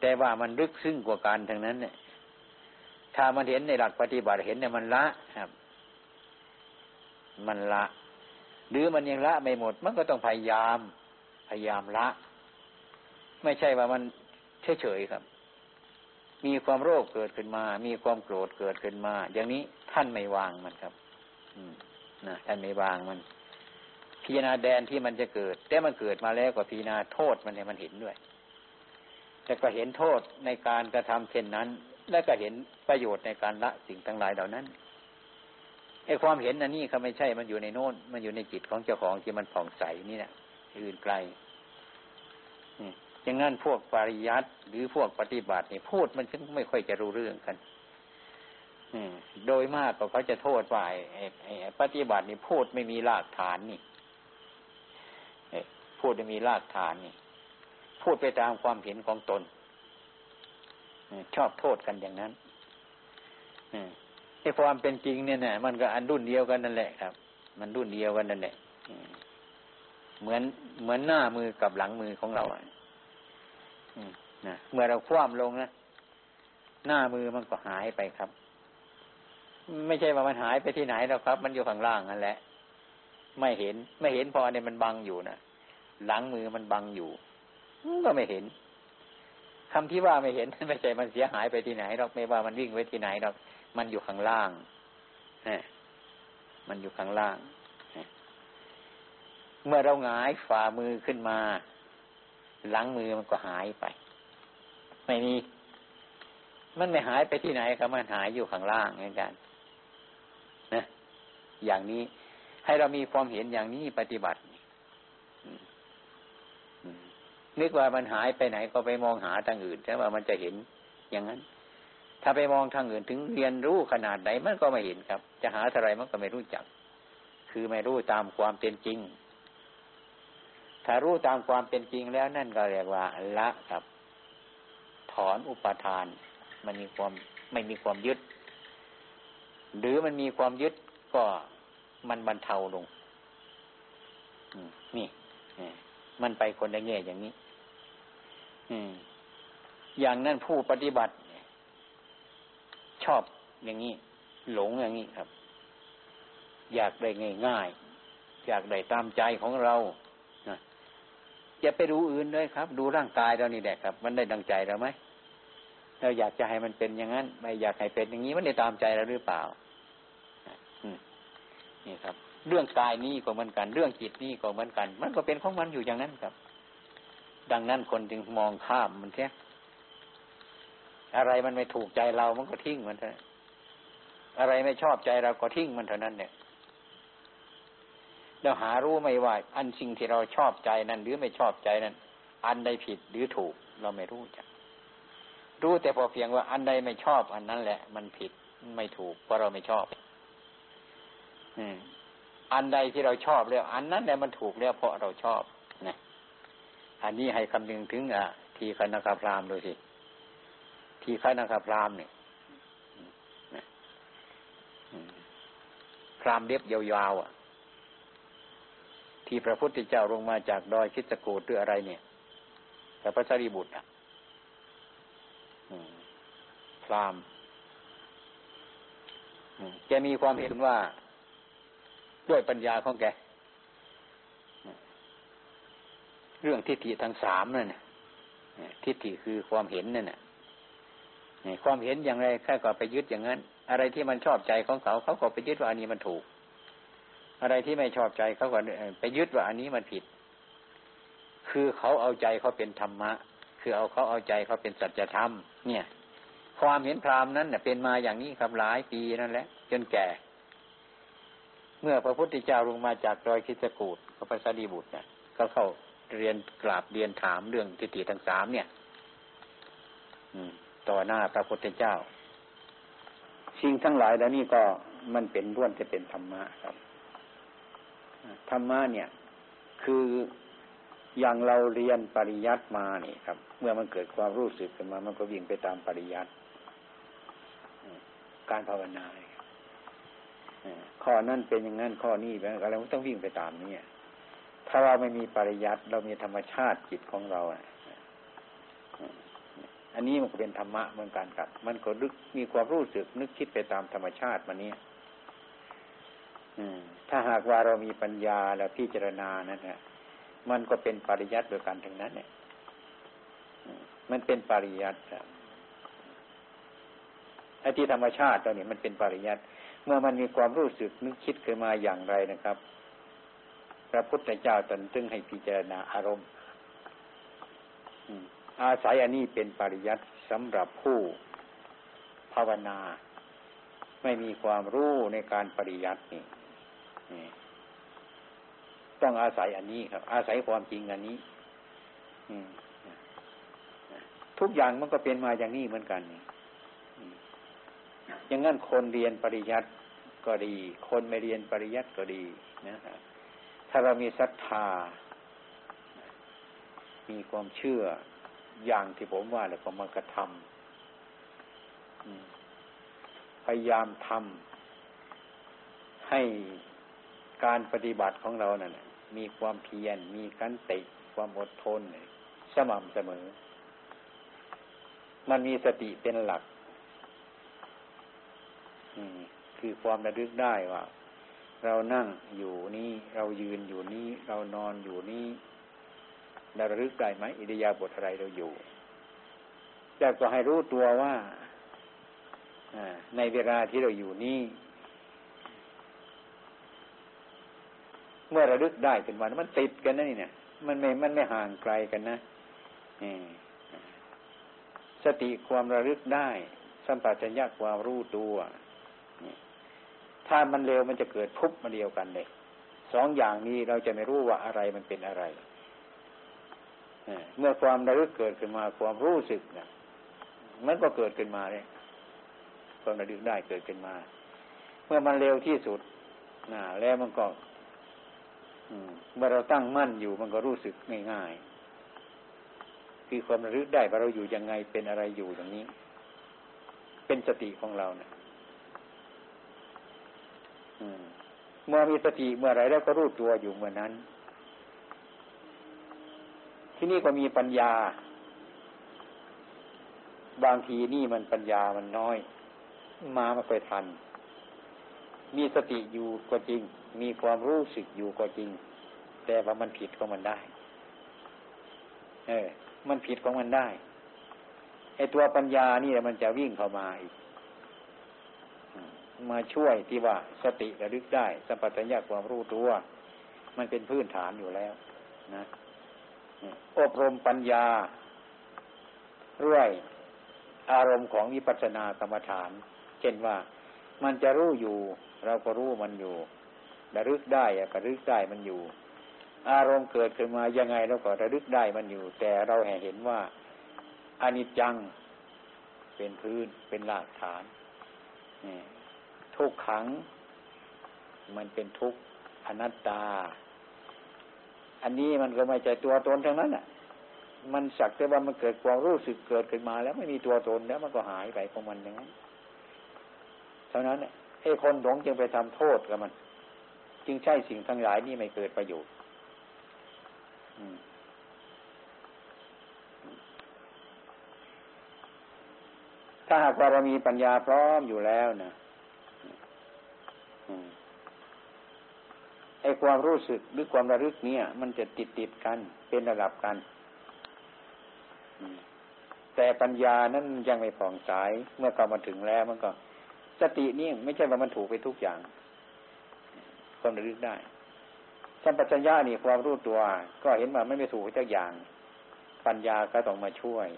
แต่ว่ามันลึกซึ้งกว่าการทั้งนั้น เนี่ย ถ้ามันเห็นในหลักปฏิบัติเห็นเนี่ยมันละครับ มันละ หรือมันยังละไม่หมด มันก็ต้องพยายาม พยายามละ ไม่ใช่ว่ามันเฉยๆครับ มีความโรคเกิดขึ้นมา มีความโกรธเกิดขึ้นมา อย่างนี้ท่านไม่วางมันครับ อืมนะท่านไม่วางมัน พิจารณาแดนที่มันจะเกิด แต่มันเกิดมาแล้วก็พิจารณาโทษมันเนี่ยมันเห็นด้วย แต่ก็เห็นโทษในการกระทำเช่นนั้น และก็เห็นประโยชน์ในการละสิ่งทั้งหลายเหล่านั้นไอ้ความเห็นอันนี้เขาไม่ใช่มันอยู่ในโน้น มันอยู่ในจิตของเจ้าของที่มันผ่องใสนี่แหละอื่นไกลอย่างนั้นพวกปริยัติหรือพวกปฏิบัตินี่พูดมันจึงไม่ค่อยจะรู้เรื่องกันโดยมากก็เขาจะโทษว่าไอ้ปฏิบัตินี่พูดไม่มีรากฐานนี่ พูดไม่มีรากฐานนี่พูดไปตามความเห็นของตนชอบโทษกันอย่างนั้นในความเป็นจริงเนี่ยนะมันก็อันรุ่นเดียวกันนั่นแหละครับ มันรุ่นเดียวกันนั่นแหละเหมือนเหมือนหน้ามือกับหลังมือของเราอะนะเมื่อเราคว่ำลงนะหน้ามือมันก็หายไปครับ ไม่ใช่ว่ามันหายไปที่ไหนแล้วครับ มันอยู่ข้างล่างนั่นแหละ ไม่เห็นไม่เห็นพอเนี่ยมันบังอยู่นะ หลังมือมันบังอยู่ก็ไม่เห็นคำที่ว่าไม่เห็นไม่ใช่มันเสียหายไปที่ไหนหรอกไม่ว่ามันวิ่งไว้ที่ไหนหรอกมันอยู่ข้างล่างมันอยู่ข้างล่าง เมื่อเราหงายฝ่ามือขึ้นมา หลังมือมันก็หายไป ไม่มี มันไม่หายไปที่ไหนครับมันหายอยู่ข้างล่างเหมือนกันนะอย่างนี้ให้เรามีความเห็นอย่างนี้ปฏิบัติ นึกว่ามันหายไปไหนก็ไปมองหาทางอื่นแต่ว่ามันจะเห็นอย่างนั้น ถ้าไปมองทางอื่นถึงเรียนรู้ขนาดไหนมันก็ไม่เห็นครับ จะหาอะไรมันก็ไม่รู้จัก คือไม่รู้ตามความเป็นจริง ถ้ารู้ตามความเป็นจริงแล้วนั่นก็เรียกว่า ละครับ ถอนอุปทาน มันมีความไม่มีความยึด หรือมันมีความยึดก็มันบรรเทาลงนี่ มันไปคนละแง่อย่างนี้อย่างนั้นผู้ปฏิบัติชอบอย่างนี้ หลงอย่างนี้ครับ อยากได้ง่ายๆอยากได้ตามใจของเราอย่าไปดูอื่นเลยครับ ดูร่างกายเรานี่แหละครับ มันได้ดังใจเราไหมเราอยากจะให้มันเป็นอย่างนั้น ไม่อยากให้เป็นอย่างนี้มันได้ตามใจเราหรือเปล่านี่ครับ เรื่องกายนี้ก็เหมือนกัน เรื่องจิตนี้ก็เหมือนกัน มันก็เป็นของมันอยู่อย่างนั้นครับ ดังนั้นคนจึงมองข้ามมันแค่อะไรมันไม่ถูกใจเรามันก็ทิ้งมันเถอะอะไรไม่ชอบใจเราก็ทิ้งมันเท่านั้นเนี่ยเราหารู้ไม่ว่า อันสิ่งที่เราชอบใจนั้น หรือไม่ชอบใจนั้น อันใดผิดหรือถูก เราไม่รู้จัก รู้แต่พอเพียงว่าอันใดไม่ชอบ อันนั้นแหละ มันผิดไม่ถูกเพราะเราไม่ชอบอั อันใดที่เราชอบแล้ว อันนั้นแหละมันถูกแล้วเพราะเราชอบนะอันนี้ให้คำนึงถึงอะทีคณะพรามดูสิทีคณะพรามเนี่ยพรามเล็บยาวๆอะ ที่พระพุทธเจ้าลงมาจากดอยคิดสกูดหรืออะไรเนี่ยแต่พระสารีบุตรอะพรามแกมีความเห็นว่า ด้วยปัญญาของแก เรื่องทิฏฐิทั้งสามนั่นทิฏฐิคือความเห็นนั่นน่ะความเห็นอย่างไรแค่ก็ไปยึดอย่างนั้น อะไรที่มันชอบใจของเขาเขาก็ไปยึดว่าอันนี้มันถูก อะไรที่ไม่ชอบใจเขาก็ไปยึดว่าอันนี้มันผิด คือเขาเอาใจเขาเป็นธรรมะ คือเอาเขาเอาใจเขาเป็นสัจธรรม เนี่ย ความเห็นพรามนั้นเน่ยเป็นมาอย่างนี้ครับหลายปีนั่นแหละจนแก่ เมื่อพระพุทธเจ้าลงมาจากดอยคิสกูดพระสารีบุตรเนี่ยก็เข้าเรียนกราบเรียนถามเรื่องทิฏฐิทั้งสามเนี่ยต่อหน้าพระพุทธเจ้าสิ่งทั้งหลายแล้วนี่ก็มันเป็นร่วนจะเป็นธรรมะครับธรรมะเนี่ย คืออย่างเราเรียนปริยัติมานี่ครับ เมื่อมันเกิดความรู้สึกขึ้นมา มันก็วิ่งไปตามปริยัติการภาวนา ข้อนั้นเป็นอย่างนั้นข้อนี้เป็นอะไรมันต้องวิ่งไปตามนี้ถ้าเราไม่มีปริยัติเรามีธรรมชาติจิตของเราอันนี้มันก็เป็นธรรมะเหมือนกันครับ มันก็นึกมีความรู้สึกนึกคิดไปตามธรรมชาติมันนี้ถ้าหากว่าเรามีปัญญาแล้วพิจารณานั่นแหละมันก็เป็นปริยัติโดยการทั้งนั้น เนี่ยมันเป็นปริยัติครับไอ้ที่ธรรมชาติตัวนี้มันเป็นปริยัติ เมื่อมันมีความรู้สึกนึกคิดขึ้นมาอย่างไรนะครับ พระพุทธเจ้าตนจึงให้พิจารณาอารมณ์อาศัยอันนี้เป็นปริยัติสำหรับผู้ภาวนา ไม่มีความรู้ในการปริยัตินี่ต้องอาศัยอันนี้ครับ อาศัยความจริงอันนี้ทุกอย่างมันก็เป็นมาอย่างนี้เหมือนกัน อย่างนั้นคนเรียนปริยัติก็ดี คนไม่เรียนปริยัติก็ดีนะฮะถ้าเรามีศรัทธา มีความเชื่ออย่างที่ผมว่าแล้วก็มากระทำพยายามทำให้การปฏิบัติของเรานั่นมีความเพียร มีกันติ ความอดทน สม่ำเสมอ มันมีสติเป็นหลัก คือความระลึกได้ว่า เรานั่งอยู่นี้เรายืนอยู่นี้เรานอนอยู่นี้เราระลึกได้ไหมอิริยาบถอะไรเราอยู่จะก็ให้รู้ตัวว่าในเวลาที่เราอยู่นี้เมื่อระลึกได้เป็นวันมันติดกันนะนี่เนี่ย มันไม่มันไม่ห่างไกลกันนะสติความระลึกได้ สัมปชัญญะความรู้ตัว ถ้ามันเร็วมันจะเกิดพุบมาเดียวกันเลยสองอย่างนี้เราจะไม่รู้ว่าอะไรมันเป็นอะไรเมื่อความระลึกเกิดขึ้นมาความรู้สึกเนี่ยมันก็เกิดขึ้นมาเลยความระลึกได้เกิดขึ้นมา เมื่อมันเร็วที่สุดนะแล้วมันก็เมื่อเราตั้งมั่นอยู่มันก็รู้สึกง่ายๆคือความระลึกได้ว่าเราอยู่ยังไงเป็นอะไรอยู่อย่างนี้ เป็นสติของเราเนะ เมื่อมีสติเมื่อไรแล้วก็รู้ตัวอยู่เมื่อนั้น ที่นี่ก็มีปัญญา บางทีนี่มันปัญญามันน้อย มาไม่ค่อยทัน มีสติอยู่ก็จริง มีความรู้สึกอยู่ก็จริง แต่ว่ามันผิดของมันได้ เออ มันผิดของมันได้ไอตัวปัญญานี่มันจะวิ่งเข้ามาอีก มาช่วยที่ว่าสติระลึกได้สัมปชัญญะความรู้ตัว มันเป็นพื้นฐานอยู่แล้วนะอบรมปัญญาเรื่อยอารมณ์ของวิปัสสนากรรมฐาน เช่นว่ามันจะรู้อยู่ เราก็รู้มันอยู่ระลึกได้ก็ระลึกได้มันอยู่ อารมณ์เกิดขึ้นมายังไงเราก็ระลึกได้มันอยู่ แต่เราแห่เห็นว่าอนิจจังเป็นพื้นเป็นรากฐาน ทุกขัง มันเป็นทุกข์อนัตตา อันนี้มันก็ไม่ใช่ตัวตนทั้งนั้นอะ มันสักแต่ว่ามันเกิดความรู้สึกเกิดขึ้นมาแล้วไม่มีตัวตนแล้วมันก็หายไปของมันอย่างนั้นเท่านั้นไอ้คนหลงจึงไปทำโทษกับมัน จึงใช่สิ่งทั้งหลายนี่ไม่เกิดประโยชน์ถ้าหากว่าเรามีปัญญาพร้อมอยู่แล้วนะ ไอ้ความรู้สึกหรือความระลึกเนี่ย มันจะติดติดกันเป็นระดับกันแต่ปัญญานั้นยังไม่ผ่องใสเมื่อเข้ามาถึงแล้วมันก็ สตินี่ไม่ใช่ว่ามันถูกไปทุกอย่างความระลึกได้สัมปชัญญะนี่ความรู้ตัว ก็เห็นว่าไม่ไม่ถูกทุกอย่าง ปัญญาก็ต้องมาช่วย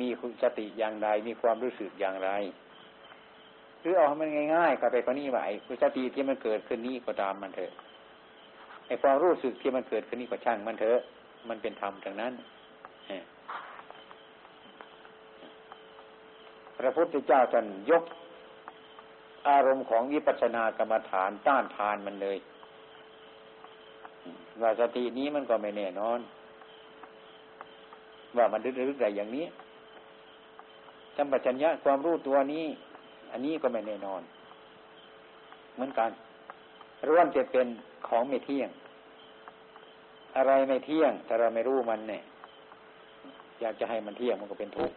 มีสติอย่างไรมีความรู้สึกอย่างไร หรือเอาให้มันง่ายๆก็ไปก็นี่ว่าไอ้สติที่มันเกิดขึ้นนี้ก็ตามมันเถอะไอ้ความรู้สึกที่มันเกิดขึ้นนี้ก็ช่างมันเถอะ มันเป็นธรรมทางนั้นพระพุทธเจ้าท่านยก อารมณ์ของวิปัสสนากรรมฐานต้านทานมันเลยว่าสตินี้มันก็ไม่แน่นอน ว่ามันลึกๆอะไรอย่างนี้สัมปัญญะความรู้ตัวนี้ อันนี้ก็ไม่แน่นอน เหมือนกันร่วมจะเป็นของไม่เที่ยง อะไรไม่เที่ยงถ้าเราไม่รู้มันเนี่ย อยากจะให้มันเที่ยงมันก็เป็นทุกข์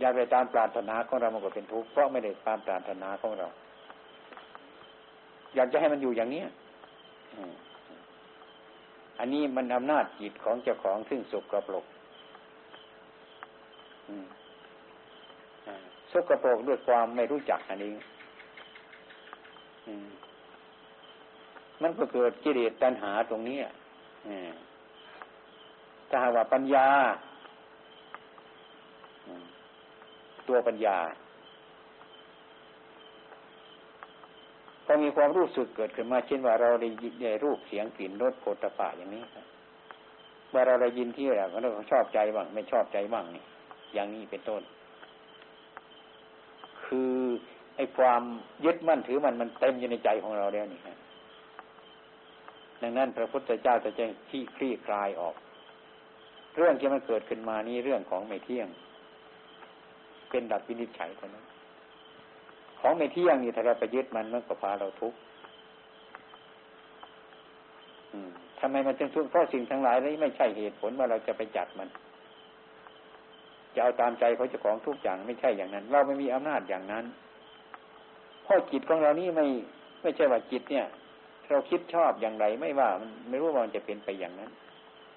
อยากได้ตามปรารถนาของเรามันก็เป็นทุกข์เพราะไม่ได้ตามปรารถนาของเรา อยากจะให้มันอยู่อย่างนี้อันนี้มันอำนาจจิตของเจ้าของซึ่งสุกกระปลก สกปรกด้วยความไม่รู้จักอันนี้มันก็เกิดกิเลสตัณหาตรงนี้ถ้าหากว่าปัญญา ตัวปัญญาพอมีความรู้สึกเกิดขึ้นมาเช่นว่าเราได้ยินได้รูปเสียงกลิ่นรสโผฏฐปะอย่างนี้ครับเมื่อเราได้ยินที่อะไรก็ชอบใจบ้างไม่ชอบใจบ้างนี่อย่างนี้เป็นต้น คือไอ้ความยึดมั่นถือมันมันเต็มอยู่ในใจของเราแล้วนี่ครับดังนั้นพระพุทธเจ้าจะแจ้งที่คลี่คลายออก เรื่องที่มันเกิดขึ้นมานี้เรื่องของไม่เที่ยง เป็นดับวินิจฉัยเท่านั้นของไม่เที่ยงนี่ถ้าเราไปยึดมันมันก็พาเราทุกข์ทำไมมันจึงทุกข์เพราะสิ่งทั้งหลายนี้ไม่ใช่เหตุผลว่าเราจะไปจัดมัน จะเอาตามใจเขาจะของทุกอย่างไม่ใช่อย่างนั้น เราไม่มีอำนาจอย่างนั้นเพราะจิตของเรานี่ไม่ไม่ใช่ว่าจิตเนี่ย เราคิดชอบอย่างไร ไม่ว่ามันไม่รู้ว่ามันจะเป็นไปอย่างนั้น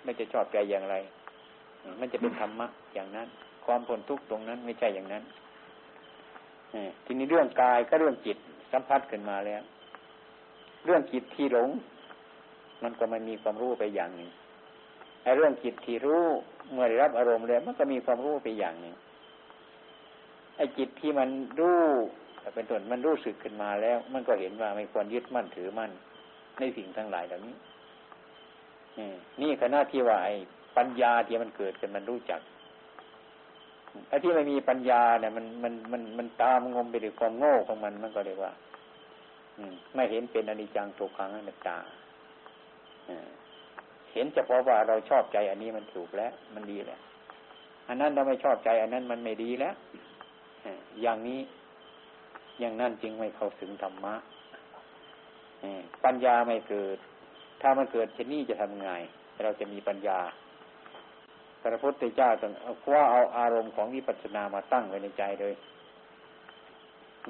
ไม่จะชอบใจอย่างไร มันจะเป็นธรรมะอย่างนั้น ความพ้นทุกข์ตรงนั้นไม่ใช่อย่างนั้นทีนี้เรื่องกายก็เรื่องจิตสัมผัสขึ้นมาแล้ว เรื่องจิตที่หลง มันก็มันมีความรู้ไปอย่างหนึ่ง เรื่องจิตที่รู้เมื่อได้รับอารมณ์แล้วมันก็มีความรู้ไปอย่างหนึ่งไอ้จิตที่มันรู้เป็นต้นมันรู้สึกขึ้นมาแล้ว มันก็เห็นว่าไม่ควรยึดมั่นถือมั่นในสิ่งทั้งหลายเหล่านี้นี่ขณะที่ว่าไอ้ปัญญาที่มันเกิดขึ้นมันรู้จักไอ้ที่ไม่มีปัญญาเนี่ยมันมันมันมันตามงมไปด้วยความโง่ของมันมันก็เรียกว่าไม่เห็นเป็นอนิจจังทุกขังอนัตตา เห็นเฉพาะว่าเราชอบใจอันนี้มันถูกแล้ว มันดีแล้ว อันนั้นเราไม่ชอบใจ อันนั้นมันไม่ดีแล้วอย่างนี้อย่างนั้นจึงไม่เข้าถึงธรรมะปัญญาไม่เกิด ถ้ามันเกิดเช่นนี้จะทำไง เราจะมีปัญญา พระพุทธเจ้าต้องคว้าเอาอารมณ์ของวิปัสสนามาตั้งไว้ในใจเลย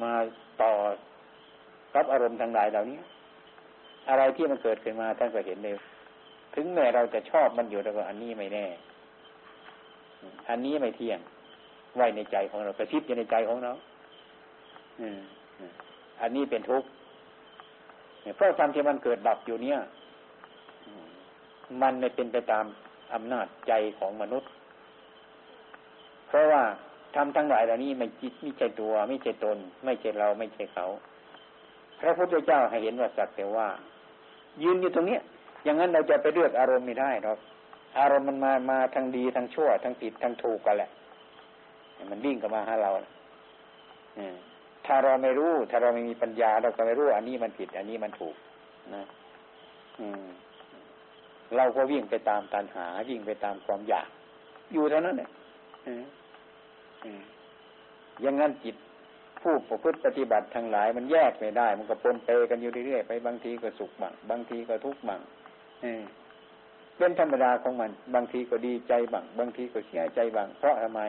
มาต่อรับอารมณ์ทางหลายเหล่านี้ อะไรที่มันเกิดขึ้นมาท่านก็เห็นเลย ถึงแม้เราจะชอบมันอยู่แต่ว่าอันนี้ไม่แน่ อันนี้ไม่เที่ยง ไว้ในใจของเรากระชิบอยู่ในใจของเราอันนี้เป็นทุกข์เพราะความที่มันเกิดดับอยู่เนี่ย มันไม่เป็นไปตามอำนาจใจของมนุษย์ เพราะว่าทำทั้งหลายเหล่านี้ไม่จิตไม่ใช่ตัว ไม่ใช่ตน ไม่ใช่เราไม่ใช่เขา พระพุทธเจ้าให้เห็นว่าสักแต่ว่า ยืนอยู่ตรงเนี้ย อย่างนั้นเราจะไปเลือกอารมณ์ไม่ได้หรอกอารมณ์มันมามาทั้งดีทั้งชั่วทั้งผิดทั้งถูกกันแหละมันวิ่งเข้ามาหาเราถ้าเราไม่รู้ ถ้าเราไม่มีปัญญา เราก็ไม่รู้ อันนี้มันผิด อันนี้มันถูกนะอืมเราก็วิ่งไปตามตัณหา วิ่งไปตามความอยาก อยู่เท่านั้นเนี่ยอย่างนั้นจิตผู้ประพฤติปฏิบัติทั้งหลาย มันแยกไม่ได้ มันก็ปนเปกันอยู่เรื่อยๆไปบางทีก็สุขบ้างบางทีก็ทุกข์บ้าง เป็นธรรมดาของมัน บางทีก็ดีใจบ้างบางทีก็เสียใจบ้างเพราะทำไม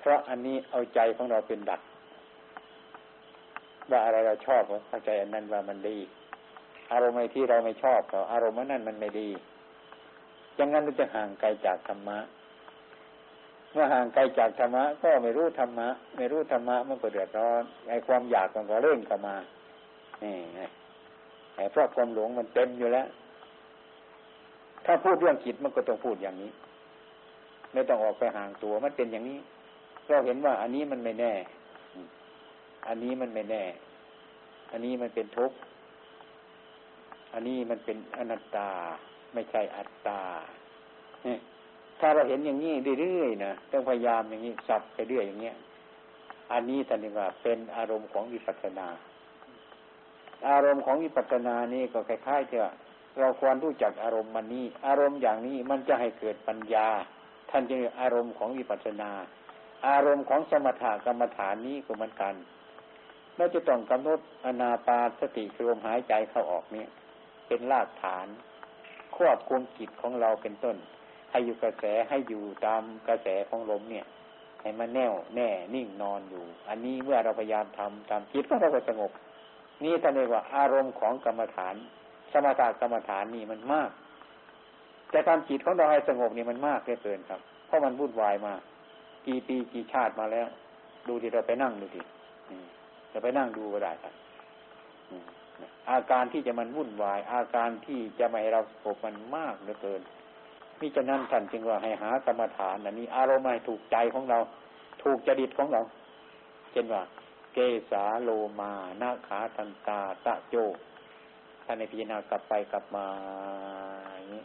เพราะอันนี้เอาใจของเราเป็นดักว่าอะไรเราชอบเข้าใจอันนั้นว่ามันดี อารมณ์ที่เราไม่ชอบก็อารมณ์นั้นมันไม่ดีอย่างนั้นเราจะห่างไกลจากธรรมะ เมื่อห่างไกลจากธรรมะ ก็ไม่รู้ธรรมะ ไม่รู้ธรรมะมันก็เดือดร้อนไอ้ความอยากมันก็เร่งเข้ามานี่ไอ้เพราะความหลงมันเต็มอยู่แล้ว ถ้าพูดเรื่องจิตมันก็ต้องพูดอย่างนี้ ไม่ต้องออกไปห่างตัวมันเป็นอย่างนี้ เราเห็นว่าอันนี้มันไม่แน่ อันนี้มันไม่แน่ อันนี้มันเป็นทุกข์อันนี้มันเป็นอนัตตา ไม่ใช่อัตตาถ้าเราเห็นอย่างนี้เรื่อยๆนะต้องพยายามอย่างนี้สับไปเรื่อยอย่างเงี้ยอันนี้ท่านเรียกว่าเป็นอารมณ์ของวิปัสสนา อารมณ์ของวิปัสสนานี่ก็คล้ายๆเถอะ เราควรรู้จักอารมณ์มันนี้ อารมณ์อย่างนี้มันจะให้เกิดปัญญา ท่านจะอารมณ์ของวิปัสสนา อารมณ์ของสมถะกรรมฐานนี้ก็เหมือนกันเราจะต้องกำหนดอนาปาสติคือลมหายใจเข้าออกเนี่ยเป็นรากฐาน ควบคุมจิตของเราเป็นต้น ให้อยู่กระแสให้อยู่ตามกระแสของลมเนี่ย ให้มันแน่วแน่นิ่งนอนอยู่ อันนี้เมื่อเราพยายามทำตามจิตของเราก็สงบ นี่ท่านเรียกว่าอารมณ์ของกรรมฐาน สมถะกรรมฐานนี่มันมาก แต่การจิตของเราให้สงบนี่มันมากเหลือเกินครับ เพราะมันวุ่นวายมากี่ปีกี่ชาติมาแล้ว ดูที่เราไปนั่งดูดิเราไปนั่งดูก็ได้ครับอาการที่จะมันวุ่นวาย อาการที่จะไม่ให้เราสงบมันมากเหลือเกินมิฉะนั้นท่านจึงว่าให้หากรรมฐานอันนี้อารมณ์ให้ถูกใจของเรา ถูกจริตของเรา เช่นว่า เกสาโลมานาขาทันตาตะโจ ท่านในพิจารณากลับไปกลับมาอย่างนี้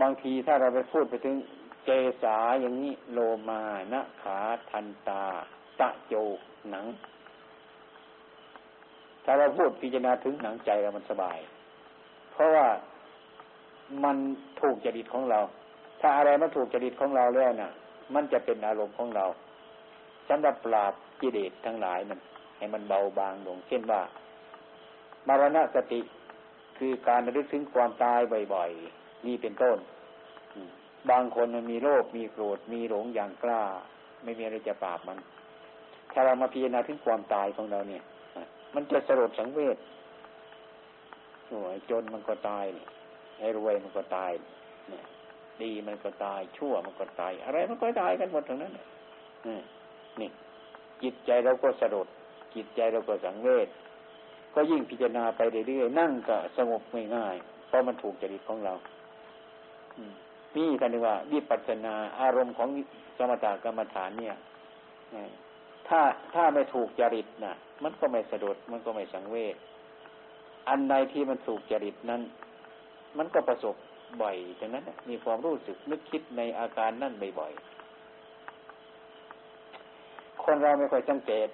บางทีถ้าเราไปพูดไปถึงเกสาอย่างนี้โลมานาขาทันตาตะโจหนัง ถ้าเราพูดพิจารณาถึงหนังใจเรามันสบาย เพราะว่ามันถูกจริตของเรา ถ้าอะไรมันถูกจริตของเราแล้วนะ่ะ มันจะเป็นอารมณ์ของเราสำหรับปราบกิเลสทั้งหลายมันให้มันเบาบางลงเช่นว่า มรณะสติคือการระลึกถึงความตายบ่อยๆ นี่เป็นต้น บางคนมันมีโรค มีโกรธ มีหลงอย่างกล้า ไม่มีอะไรจะปราบมัน ถ้าเรามาพิจารณาถึงความตายของเราเนี่ย มันจะสลดสังเวชโอยจนมันก็ตายไอ้รวยมันก็ตาย ดีมันก็ตาย ชั่วมันก็ตาย อะไรมันก็ตายกันหมดทั้งนั้นนี่ จิตใจเราก็สะดุดจิตใจเราก็สังเวช ก็ยิ่งพิจารณาไปเรื่อยๆนั่งก็สงบง่ายๆเพราะมันถูกจริตของเรานี่กันดีว่าวิปัสสนาอารมณ์ของสมถกรรมฐานเนี่ยถ้าถ้าไม่ถูกจริตนะมันก็ไม่สะดุดมันก็ไม่สังเวชอันใดที่มันถูกจริตนั้น มันก็ประสบบ่อยฉะนั้นมีความรู้สึกนึกคิดในอาการนั่นบ่อยๆคนเราไม่ค่อยสังเกต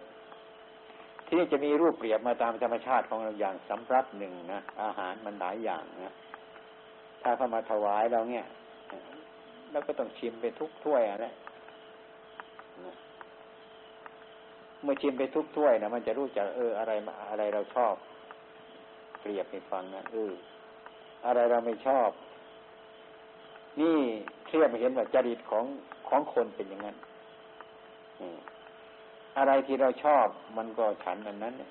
ที่นี่จะมีรูปเปรียบมาตามธรรมชาติของเราอย่างสำรับหนึ่งนะอาหารมันหลายอย่างนะถ้าเข้ามาถวายเราเนี่ยแล้วก็ต้องชิมไปทุกถ้วยอะนะเมื่อชิมไปทุกถ้วยนะมันจะรู้จักเอออะไรอะไรเราชอบ เปรียบให้ฟังนะเอออะไรเราไม่ชอบ นี่เทียบเห็นว่าจริตของของคนเป็นอย่างนั้น อะไรที่เราชอบมันก็ฉันอันนั้นเนี่ย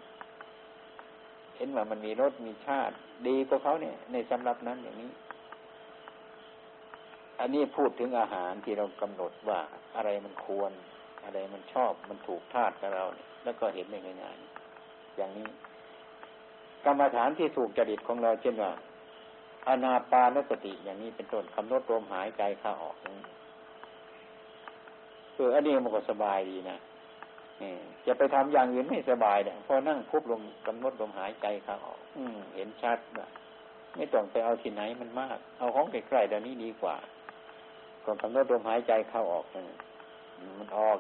เห็นว่ามันมีรสมีชาติ ดีกว่าเขาเนี่ย ในสำหรับนั้นอย่างนี้ อันนี้พูดถึงอาหารที่เรากำหนดว่าอะไรมันควร อะไรมันชอบมันถูกธาตุกับเราเนี่ยแล้วก็เห็นได้ง่ายๆอย่างนี้ กรรมฐานที่ถูกจริตของเราเช่นว่าอนาปานสติอย่างนี้เป็นต้นคำนดลมหายใจเข้าออกเอออันนี้มันก็สบายดีนะ จะไปทำอย่างอื่นไม่สบายเนี่ยพอนั่งคุบลมกำหนดลมหายใจเข้าออกเห็นชัดไม่ต้องไปเอาที่ไหนมันมาก เอาของใกล้ๆเดี๋ยวนี้ดีกว่าก่อนกำหนดลมหายใจเข้าออกมันออก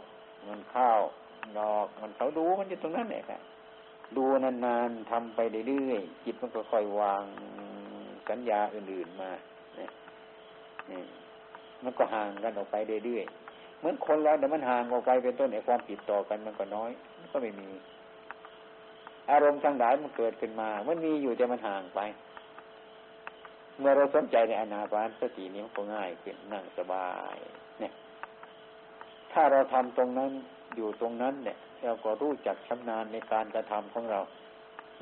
มันเข้าออก มันเขาดูมันอยู่ตรงนั้นแหละครับดูนานๆทำไปเรื่อยๆจิตมันก็ค่อยวางสัญญาอื่นๆมาเนี่ยมันก็ห่างกันออกไปเรื่อยๆ เหมือนคนเราแต่มันห่างออกไปเป็นต้นไอ้ความผิดต่อกันมันก็น้อยมันก็ไม่มี อารมณ์ทั้งหลายมันเกิดขึ้นมา มันมีอยู่แต่มันห่างไป เมื่อเราสนใจในอนาปานสตินี้มันก็ง่ายขึ้นนั่งสบาย เนี่ย ถ้าเราทำตรงนั้นอยู่ตรงนั้นเนี่ย เราก็รู้จักชำนาญในการกระทำของเรา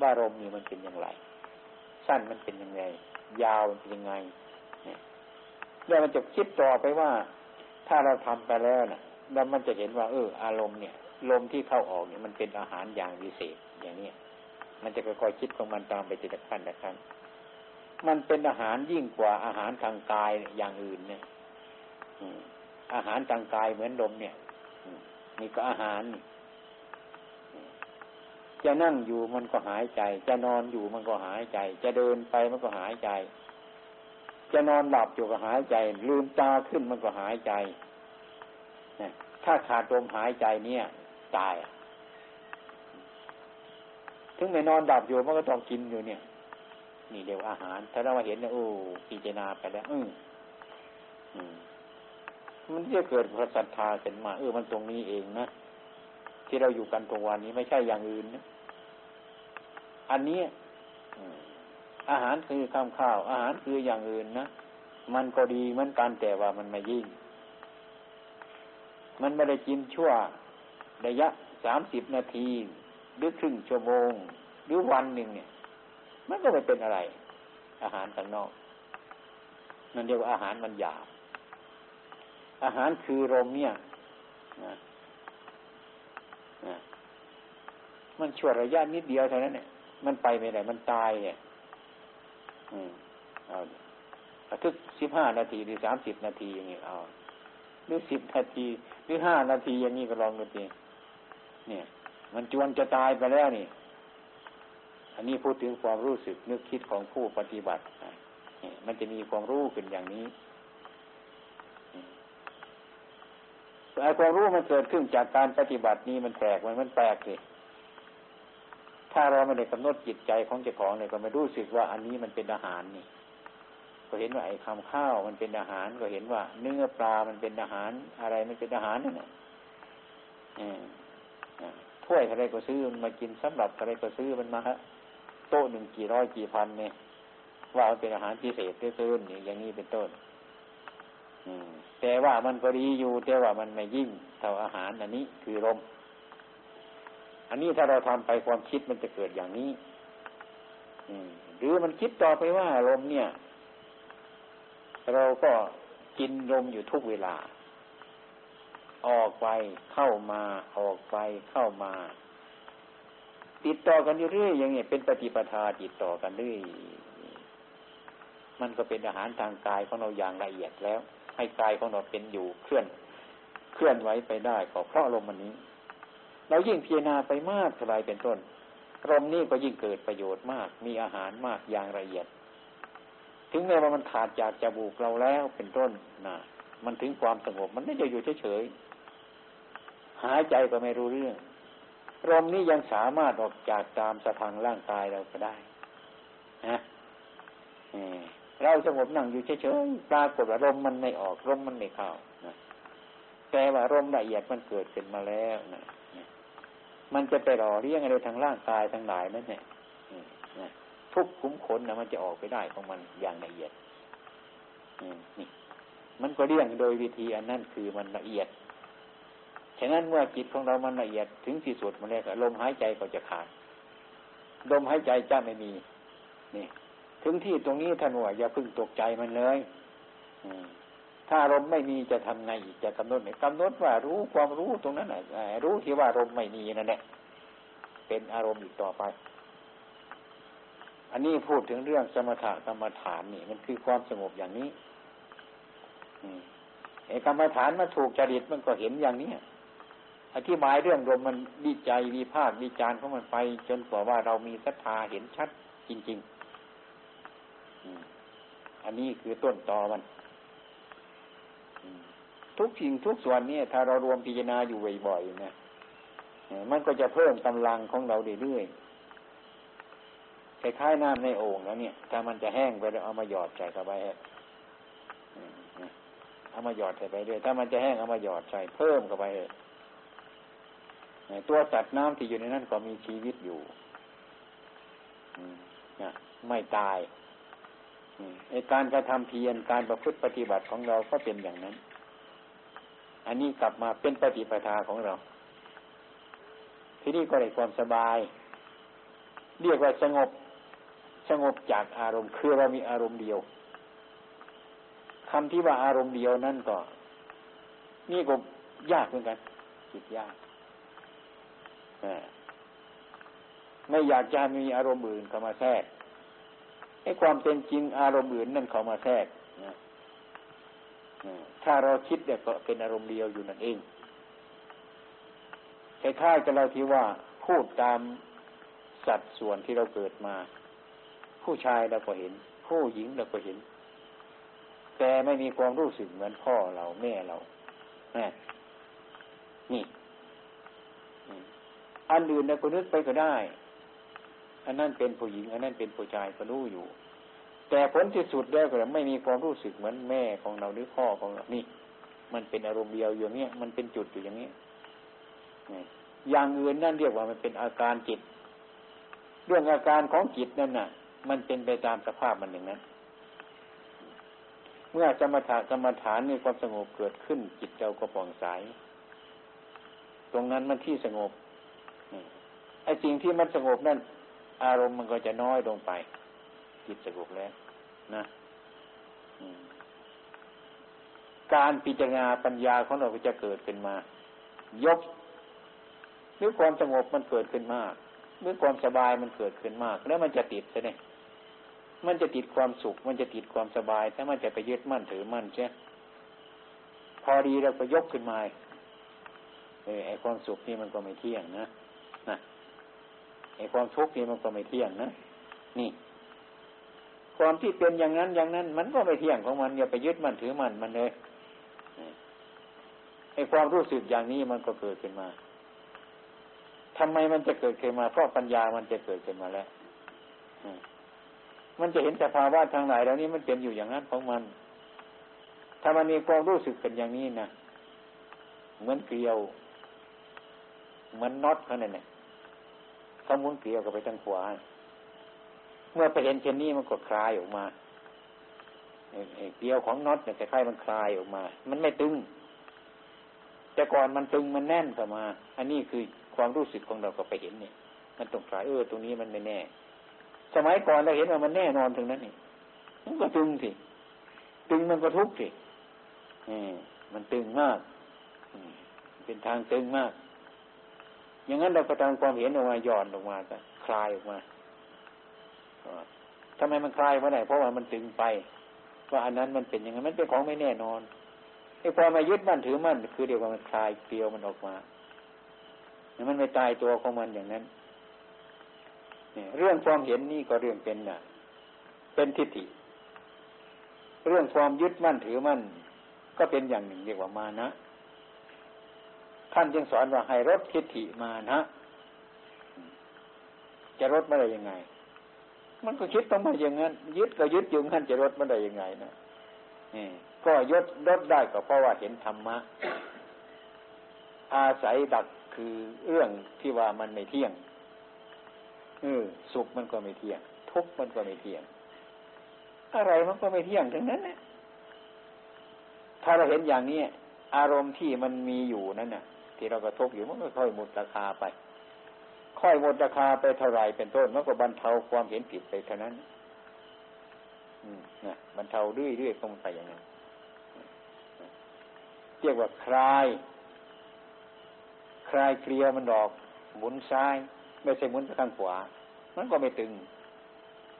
ว่าอารมณ์นี้มันเป็นอย่างไร สั้นมันเป็นยังไง ยาวมันเป็นยังไงเนี่ยแล้วมันจะคิดต่อไปว่า ถ้าเราทำไปแล้วนะ่ะแล้วมันจะเห็นว่า เออ อารมณ์เนี่ย ลมที่เข้าออกเนี่ยมันเป็นอาหารอย่างวิเศษอย่างนี้มันจะค่อยๆคิดของมันตามไปทีละขั้นละขั้นมันเป็นอาหารยิ่งกว่าอาหารทางกายอย่างอื่นเนี่ยอาหารทางกายเหมือนลมเนี่ยนี่ก็อาหาร จะนั่งอยู่มันก็หายใจ จะนอนอยู่มันก็หายใจ จะเดินไปมันก็หายใจ จะนอนหลับอยู่ก็หายใจ ลืมตาขึ้นมันก็หายใจถ้าขาดลมหายใจเนี่ย ตาย ถึงไม่นอนดับอยู่มันก็ต้องกินอยู่เนี่ย นี่เดี๋ยวอาหาร ถ้าเราเห็นเนี่ยโอ้พิจารณาไปแล้วอืมันจะเกิดพระศรัทธาขึ้นมาเออมันตรงนี้เองนะที่เราอยู่กันตรงวันนี้ไม่ใช่อย่างอื่นนะอันนี้ อาหารคือข้าวข้าว อาหารคืออย่างอื่นนะมันก็ดีเหมือนกันแต่ว่ามันไม่ยิ่ง มันไม่ได้กินชั่วระยะสามสิบนาที หรือครึ่งชั่วโมง หรือวันหนึ่งเนี่ย มันก็ไม่เป็นอะไร อาหารข้างนอก มันเรียกว่าอาหารมันหยาบอาหารคือลมเนี่ยมันชั่วระยะนิดเดียวเท่านั้นเนี่ยมันไปไม่ได้มันตายเนี่ย อืมเอาทุกสิบห้านาทีหรือสามสิบนาทีอย่างนี้เอาหรือสิบนาทีหรือห้านาทีอย่างนี้ก็ลองดูสิเนี่ย มันจวนจะตายไปแล้วนี่ อันนี้พูดถึงความรู้สึกนึกคิดของผู้ปฏิบัติมันจะมีความรู้ขึ้นอย่างนี้ไอ้ความรู้มันเกิดขึ้นจากการปฏิบัตินี้มันแปลกมันมันแปลกสิ ถ้าเราไม่ได้กำหนดจิตใจของเจ้าของเนี่ยก็ไม่รู้สึกว่าอันนี้มันเป็นอาหารนี่ ก็เห็นว่าไอ้คำข้าวมันเป็นอาหาร ก็เห็นว่า เนื้อปลามันเป็นอาหาร อะไรมันเป็นอาหารนั่นแหละถ้วยอะไรก็ซื้อมันมากินสำหรับอะไรก็ซื้อมันมาฮะโต๊ะหนึ่งกี่ร้อยกี่พันเนี่ยว่ามันเป็นอาหารพิเศษเกินอย่างนี้เป็นต้นแต่ว่ามันก็ดีอยู่แต่ว่ามันไม่ยิ่งเท่าอาหารอันนี้คือลม อันนี้ถ้าเราทำไปความคิดมันจะเกิดอย่างนี้หรือมันคิดต่อไปว่าลมเนี่ย เราก็กินลมอยู่ทุกเวลา ออกไปเข้ามา ออกไปเข้ามา ติดต่อกันเรื่อยๆอย่างนี้เป็นปฏิปทาติดต่อกันเรื่อยมันก็เป็นอาหารทางกายของเราอย่างละเอียดแล้ว ให้กายของเราเป็นอยู่เคลื่อน เคลื่อนไหวไปได้ก็เพราะลมมันนี้ เรายิ่งพิจารณาไปมากเท่าไรเป็นต้นลมนี้ก็ยิ่งเกิดประโยชน์มาก มีอาหารมากอย่างละเอียด ถึงแม้ว่ามันขาดจากจมูกเราแล้วเป็นต้นนะมันถึงความสงบมันไม่จะอยู่เฉยๆหายใจก็ไม่รู้เรื่องลมนี้ยังสามารถออกจากตามสะพังร่างกายเราก็ได้นะเราสงบนั่งอยู่เฉยๆปรากฏว่าลมมันไม่ออกลมมันไม่เข้านะแต่ว่าลมละเอียดมันเกิดขึ้นมาแล้วนะ มันจะไปหล่อเลี้ยงอะไรทางร่างกายทั้งหลายนั่นเนี่ยทุกขุมขนนะมันจะออกไปได้ของมันอย่างละเอียดนี่มันก็เลี้ยงโดยวิธีอันนั้นคือมันละเอียดฉะนั้นเมื่อจิตของเรามันละเอียดถึงที่สุดมันเลยลมหายใจก็จะขาดลมหายใจจะไม่มี นี่ ถึงที่ตรงนี้ท่านว่าอย่าพึ่งตกใจมันเลย ถ้าอารมณ์ไม่มีจะทำไงอีกจะกำหนดไหมกำหนดว่ารู้ความรู้ตรงนั้นแหละรู้ที่ว่าอารมณ์ไม่มีนั่นแหละเป็นอารมณ์อีกต่อไป อันนี้พูดถึงเรื่องสมถะกรรมฐานนี่ มันคือความสงบอย่างนี้ไอ้กรรมฐานมาถูกจริตมันก็เห็นอย่างนี้อธิบายเรื่องลมมันวิจัยวิพากวิจารณ์ของมันไป จนกว่าว่าเรามีศรัทธาเห็นชัดจริง ๆ อันนี้คือต้นตอมัน ทุกสิ่งทุกส่วนเนี่ยถ้าเรารวมพิจารณาอยู่บ่อยๆเนี่ยมันก็จะเพิ่มกำลังของเราเรื่อยๆคล้ายๆน้ำในโอ่งแล้วเนี่ย ถ้ามันจะแห้งไปแล้วเอามาหยอดใส่เข้าไปเอามาหยอดใส่ไปเรื่อยถ้ามันจะแห้งเอามาหยอดใส่เพิ่มเข้าไปเลยตัวสัตว์น้ำที่อยู่ในนั้นก็มีชีวิตอยู่ไม่ตายในการกระทำเพียรการประพฤติปฏิบัติของเราก็เป็นอย่างนั้น อันนี้กลับมาเป็นปฏิปทาของเรา ที่นี่ก็ได้ความสบาย เรียกว่าสงบ สงบจากอารมณ์คือเรามีอารมณ์เดียวคำที่ว่าอารมณ์เดียวนั่นก็ นี่ก็ยากเหมือนกันคิดยากไม่อยากจะมีอารมณ์อื่นเข้ามาแทรกไอ้ความเป็นจริงอารมณ์อื่นนั่นเข้ามาแทรกนะ ถ้าเราคิดเนี่ยก็เป็นอารมณ์เดียวอยู่นั่นเองคล้ายๆกับเราที่ว่าพูดตามสัดส่วนที่เราเกิดมา ผู้ชายเราก็เห็น ผู้หญิงเราก็เห็น แต่ไม่มีความรู้สึกเหมือนพ่อเราแม่เรานี่อันอื่นเราก็นึกไปก็ได้ อันนั้นเป็นผู้หญิง อันนั้นเป็นผู้ชายก็รู้อยู่ แต่ผลที่สุดแล้วก็ไม่มีความรู้สึกเหมือนแม่ของเราหรือพ่อของเรานี่ มันเป็นอารมณ์เดียวอย่างนี้ยมันเป็นจุดอยู่อย่างนี้อย่างอื่นนั่นเรียกว่ามันเป็นอาการจิต เรื่องอาการของจิตนั่นน่ะ มันเป็นไปตามสภาพมันอย่างนั้นเมื่อสมถะกรรมฐานมีความสงบเกิดขึ้น จิตเราก็ป่องใสตรงนั้นมันที่สงบไอ้สิ่งที่มันสงบนั่นอารมณ์มันก็จะน้อยลงไป จิตสงบแล้วนะการพิจารณาปัญญาของเราก็จะเกิดขึ้นมา ยกหรือความสงบมันเกิดขึ้นมากหรือความสบายมันเกิดขึ้นมาก แล้วมันจะติดใช่ไหมมันจะติดความสุข มันจะติดความสบาย ถ้ามันจะไปยึดมั่นถือมั่นใช่พอดีเราก็ยกขึ้นมาเออไอความสุขนี่มันก็ไม่เที่ยงนะนะไอ้ความทุกข์นี่มันก็ไม่เที่ยงนะนี่ ความที่เป็นอย่างนั้นอย่างนั้น มันก็ไม่เที่ยงของมันอย่าไปยึดมันถือมันมันเลยไอ้ความรู้สึกอย่างนี้มันก็เกิดขึ้นมาทำไมมันจะเกิดขึ้นมา เพราะปัญญามันจะเกิดขึ้นมาแล้วมันจะเห็นสภาวะทางไหนแล้วนี้มันเป็นอยู่อย่างนั้นของมัน ถ้ามันมีความรู้สึกเป็นอย่างนี้นะเหมือนเกลียว เหมือนน็อตเขาเนี่ยเขามุนเกลียวกับไปทางขวา เมื่อไปเห็นเช่นนี้มันก็คลายออกมาเกลียวของน็อตเนี่ยคล้ายๆมันคลายออกมา มันไม่ตึง แต่ก่อนมันตึงมันแน่นเข้ามา อันนี้คือความรู้สึกของเราก็ไปเห็นเนี่ย มันต้องคลายเออตรงนี้มันไม่แน่ สมัยก่อนเราเห็นว่ามันแน่นอนถึงนั้นนี่มันก็ตึงสิตึงมันก็ทุกข์สิมันตึงมากเป็นทางตึงมาก อย่างนั้นเราก็ทำความเห็นออกมาย่อนออกมาก็คลายออกมา ทำไมมันคลายเพราะไหนเพราะว่ามันตึงไป ว่าอันนั้นมันเป็นอย่างนั้นมันเป็นของไม่แน่นอนไอ้ความมายึดมั่นถือมั่นคือเดียวกับมันคลายเกลียวมันออกมามันไม่ตายตัวของมันอย่างนั้นเนี่ยเรื่องความเห็นนี่ก็เรื่องเป็นน่ะ เป็นทิฏฐิ เรื่องความยึดมั่นถือมั่น ก็เป็นอย่างหนึ่งเรียกว่ามานะท่านจึงสอนว่าให้ลดทิฏฐิมานะ จะลดมาได้ยังไง มันก็คิดต้องมาอย่างนั้นยึดก็ยึดอยู่งั้นจะลดมาได้ยังไงนะนี่ก็ยดลดได้ก็เพราะว่าเห็นธรรมะ อาศัยดักคือเรื่องที่ว่ามันไม่เที่ยงเออสุขมันก็ไม่เที่ยง ทุกข์มันก็ไม่เที่ยง อะไรมันก็ไม่เที่ยงทั้งนั้นนะถ้าเราเห็นอย่างนี้อารมณ์ที่มันมีอยู่นั่นน่ะ ที่เรากระทบอยู่มันก็ค่อยหมดราคาไป ค่อยหมดราคาไปเท่าไรเป็นต้นมันก็บรรเทาความเห็นผิดไปเท่านั้นอืมนะบรรเทาเรื่อยๆตรงไปอย่างนั้นเรียกว่าคลาย คลายเคลียมันดอกหมุนซ้าย ไม่ใช่หมุนไปข้างขวา มันก็ไม่ตึง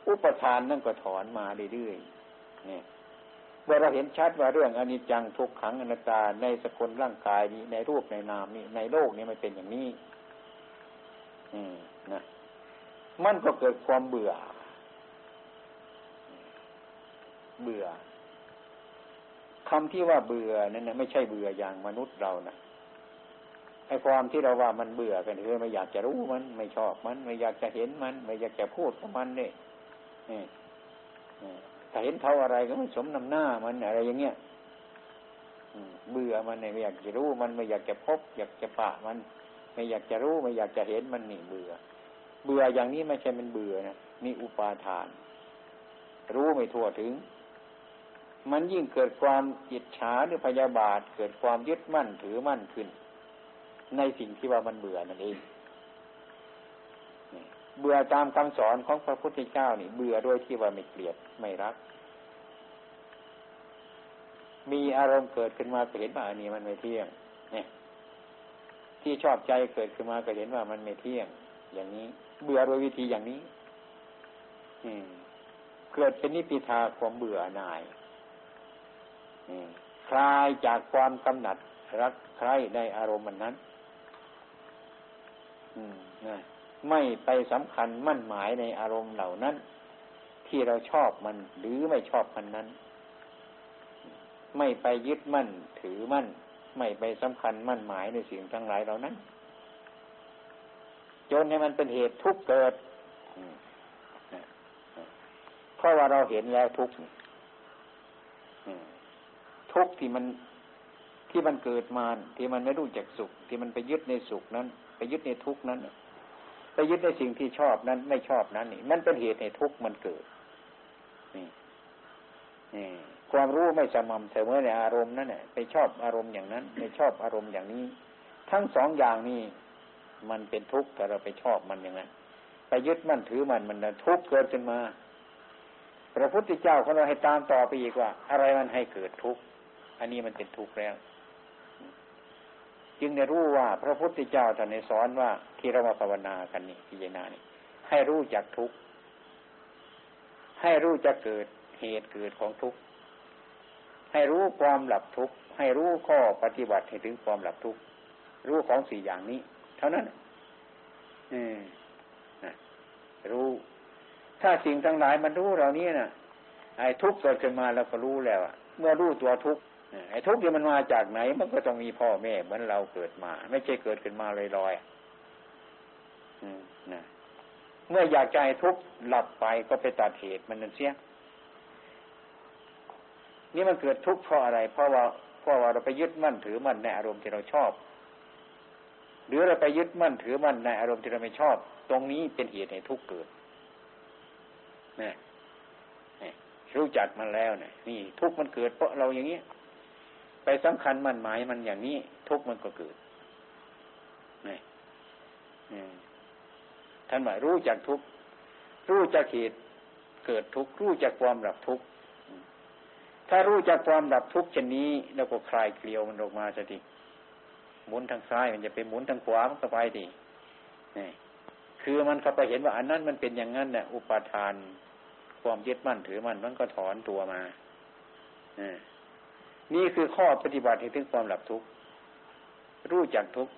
อุปทานนั่นก็ถอนมาเรื่อยๆเนี่ยเมื่อเราเห็นชัดว่าเรื่องอนิจจังทุกขังอนัตตาในสกุลร่างกายนี้ในรูปในนามนี้ในโลกนี้มันเป็นอย่างนี้ อืมนะมันก็เกิดความเบื่อ เบื่อคำที่ว่าเบื่อนั่นนะไม่ใช่เบื่ออย่างมนุษย์เรานะไอ้ความที่เราว่ามันเบื่อกันคือไม่อยากจะรู้มัน ไม่ชอบมัน ไม่อยากจะเห็นมัน ไม่อยากจะพูดกับมันเนี่ยถ้าเห็นเขาอะไรก็ไม่สมนำหน้ามันอะไรอย่างเงี้ยเบื่อมันไม่อยากจะรู้มันไม่อยากจะพบ อยากจะปะมัน ไม่อยากจะรู้ไม่อยากจะเห็นมันนี่เบื่อ เบื่ออย่างนี้ไม่ใช่มันเบื่อนะมีอุปาทาน รู้ไม่ทั่วถึง มันยิ่งเกิดความอิจฉาหรือพยาบาท เกิดความยึดมั่นถือมั่นขึ้น ในสิ่งที่ว่ามันเบื่อนั่นเองเบื่อตามคำสอนของพระพุทธเจ้านี่เบื่อโดยที่ว่าไม่เกลียดไม่รัก มีอารมณ์เกิดขึ้นมาเห็นว่าอันนี้มันไม่เที่ยง เนี่ย ที่ชอบใจเกิดขึ้นมาก็เห็นว่ามันไม่เที่ยง อย่างนี้ เบื่อโดยวิธีอย่างนี้ อืมเกิดเป็นนิพิทาความเบื่อหน่ายคลายจากความกำหนัดรักใครในอารมณ์นั้นไม่ไปสำคัญมั่นหมายในอารมณ์เหล่านั้น ที่เราชอบมันหรือไม่ชอบมันนั้น ไม่ไปยึดมั่นถือมั่น ไม่ไปสำคัญมั่นหมายในสิ่งทั้งหลายเหล่านั้น จนให้มันเป็นเหตุทุกเกิดเพราะว่าเราเห็นแล้วทุกทุกที่มันที่มันเกิดมาที่มันไม่รู้จักสุข ที่มันไปยึดในสุขนั้น ไปยึดในทุกนั้นไปยึดในสิ่งที่ชอบนั้น ไม่ชอบนั้นนี่มันเป็นเหตุในทุกมันเกิดนี่นี่ ความรู้ไม่สม่ำเสมอในอารมณ์นั้นเนี่ยไปชอบอารมณ์อย่างนั้นไม่ชอบอารมณ์อย่างนี้ ทั้งสองอย่างนี้มันเป็นทุกข์แต่เราไปชอบมันอย่างนั้นไปยึดมั่นถือมันมันทุกข์เกิดขึ้นมาพระพุทธเจ้าของเราให้ตามต่อไปอีกว่า อะไรมันให้เกิดทุกข์อันนี้มันเป็นทุกข์แล้ว จึงได้รู้ว่าพระพุทธเจ้าท่านในสอนว่าที่เรามาภาวนากันนี่พิจารณานี่ให้รู้จักทุกข์ให้รู้จักเกิดเหตุเกิดของทุกข์ ให้รู้ความหลับทุกข์ให้รู้ข้อปฏิบัติให้ถึงความหลับทุกข์รู้ของสี่อย่างนี้ เท่านั้นอืมรู้ ถ้าสิ่งทั้งหลายมันรู้เหล่านี้นะ่ะ ไอ้ทุกข์เกิดขึ้นมาเราก็รู้แล้วเมื่อรู้ตัวทุกข์ไอ้ทุกข์ที่มันมาจากไหน มันก็ต้องมีพ่อแม่เหมือนเราเกิดมา ไม่ใช่เกิดขึ้นมาลอยๆนะเมื่ออยากใจทุกข์หลับไปก็ไปตัดเหตุมันนั่นเสีย นี่มันเกิดทุกข์เพราะอะไร เพราะว่าเพราะว่าเราไปยึดมั่นถือมั่นในอารมณ์ที่เราชอบ หรือเราไปยึดมั่นถือมั่นในอารมณ์ที่เราไม่ชอบ ตรงนี้เป็นเหตุให้ทุกข์เกิดนี่รู้จักมันแล้วเนี่ยนี่ทุกข์มันเกิดเพราะเราอย่างนี้ไปสำคัญมันหมายมันอย่างนี้ ทุกข์มันก็เกิดนี่ท่านว่ายรู้จักทุกข์รู้จักเหตุเกิดทุกข์รู้จักความหลับทุกข์ ถ้ารู้จักความดับทุกข์เช่นนี้แล้วก็คลายเกลียวมันออกมาสติหมุนทางซ้ายมันจะไปหมุนทางขวามันก็ไปดินี่คือมันเข้าไปเห็นว่าอันนั้นมันเป็นอย่างนั้นเนี่ยอุปาทาน ความยึดมั่นถือมั่นมันก็ถอนตัวมาอนี่คือข้อปฏิบัติให้ถึงความดับทุกข์รู้จักทุกข์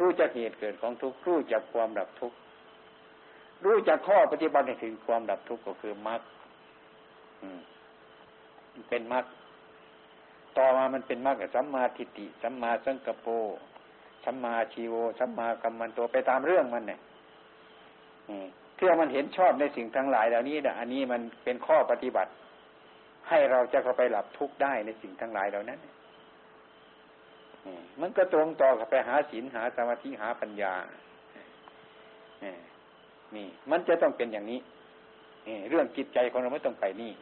รู้จักเหตุเกิดของทุกข์รู้จักความดับทุกข์รู้จักข้อปฏิบัติให้ถึงความดับทุกข์ก็คือมรรค เป็นมรรคต่อมามันเป็นมรรคสัมมาทิฏฐิสัมมาสังกปรสัมมาชีโวสัมมากัมมันโตไปตามเรื่องมันเนี่ยเพื่อมันเห็นชอบในสิ่งทั้งหลายเหล่านี้นะอันนี้มันเป็นข้อปฏิบัติ ให้เราจะเข้าไปหลับทุกข์ได้ในสิ่งทั้งหลายเหล่านั้นมันก็ตรงต่อกับไปหาศีลหาสมาธิหาปัญญานี่ มันจะต้องเป็นอย่างนี้เรื่องจิตใจของเราไม่ต้องไปนี่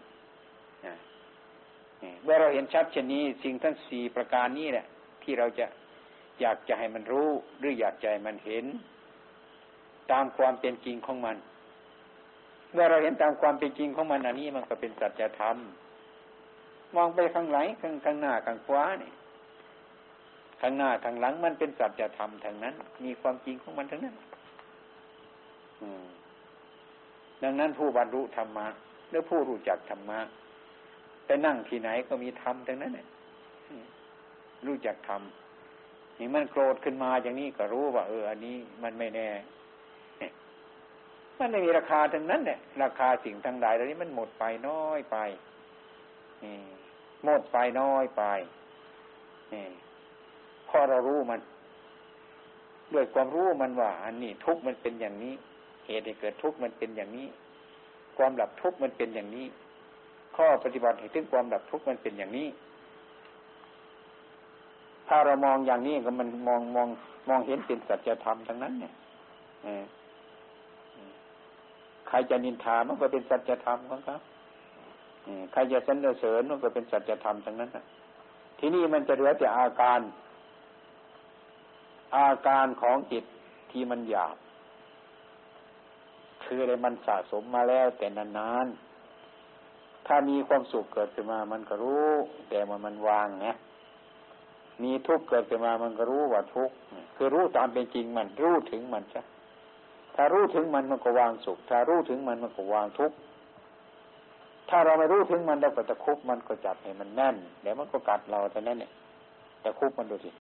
เมื่อเราเห็นชัดเช่นนี้ สิ่งทั้งสี่ประการนี้แหละ ที่เราจะอยากจะให้มันรู้หรืออยากใจมันเห็น ตามความเป็นจริงของมัน เมื่อเราเห็นตามความเป็นจริงของมันอันนี้มันก็เป็นสัจธรรมมองไปข้างไหนข้างข้างหน้าข้างขวาเนี่ยข้างหน้าข้างหลังมันเป็นสัจธรรมทางนั้น มีความจริงของมันทั้งนั้นดังนั้นผู้บรรลุธรรมะหรือผู้รู้จักธรรมะ ไปนั่งที่ไหนก็มีธรรมทั้งนั้นเนี่ยรู้จักธรรมนี่มันโกรธขึ้นมาอย่างนี้ก็รู้ว่า เออ อันนี้มันไม่แน่มันไม่มีราคาทั้งนั้นเนี่ยราคาสิ่งทั้งหลายเหล่านี้มันหมดไปน้อยไปหมดไปน้อยไปพอเรารู้มันด้วยความรู้มันว่า อันนี้ทุกมันเป็นอย่างนี้ เหตุให้เกิดทุกมันเป็นอย่างนี้ ความหลับทุกมันเป็นอย่างนี้ ข้อปฏิบัติให้ถึงความดับทุกข์มันเป็นอย่างนี้ ถ้าเรามองอย่างนี้ก็มันมองมองมองเห็นเป็นสัจธรรมทั้งนั้น เนี่ยใครจะนินทามันก็เป็นสัจธรรมของเขาใครจะสรรเสริญมันก็เป็นสัจธรรมทั้งนั้นทีนี้มันจะเหลือแต่อาการ อาการของจิตที่มันหยาบคืออะไรมันสะสมมาแล้วแต่นานๆ ถ้ามีความสุขเกิดขึ้นมา มันก็รู้ แต่มันมันวางไงมีทุกข์เกิดขึ้นมา มันก็รู้ว่าทุกข์คือรู้ตามเป็นจริงมันรู้ถึงมันใช่ถ้ารู้ถึงมันมันก็วางสุข ถ้ารู้ถึงมันมันก็วางทุกข์ถ้าเราไม่รู้ถึงมันเราก็จะคุบมันก็จับให้มันแน่นเดี๋ยวมันก็กัดเราแต่นั้นเนี่ยแต่คุบมันดูสิ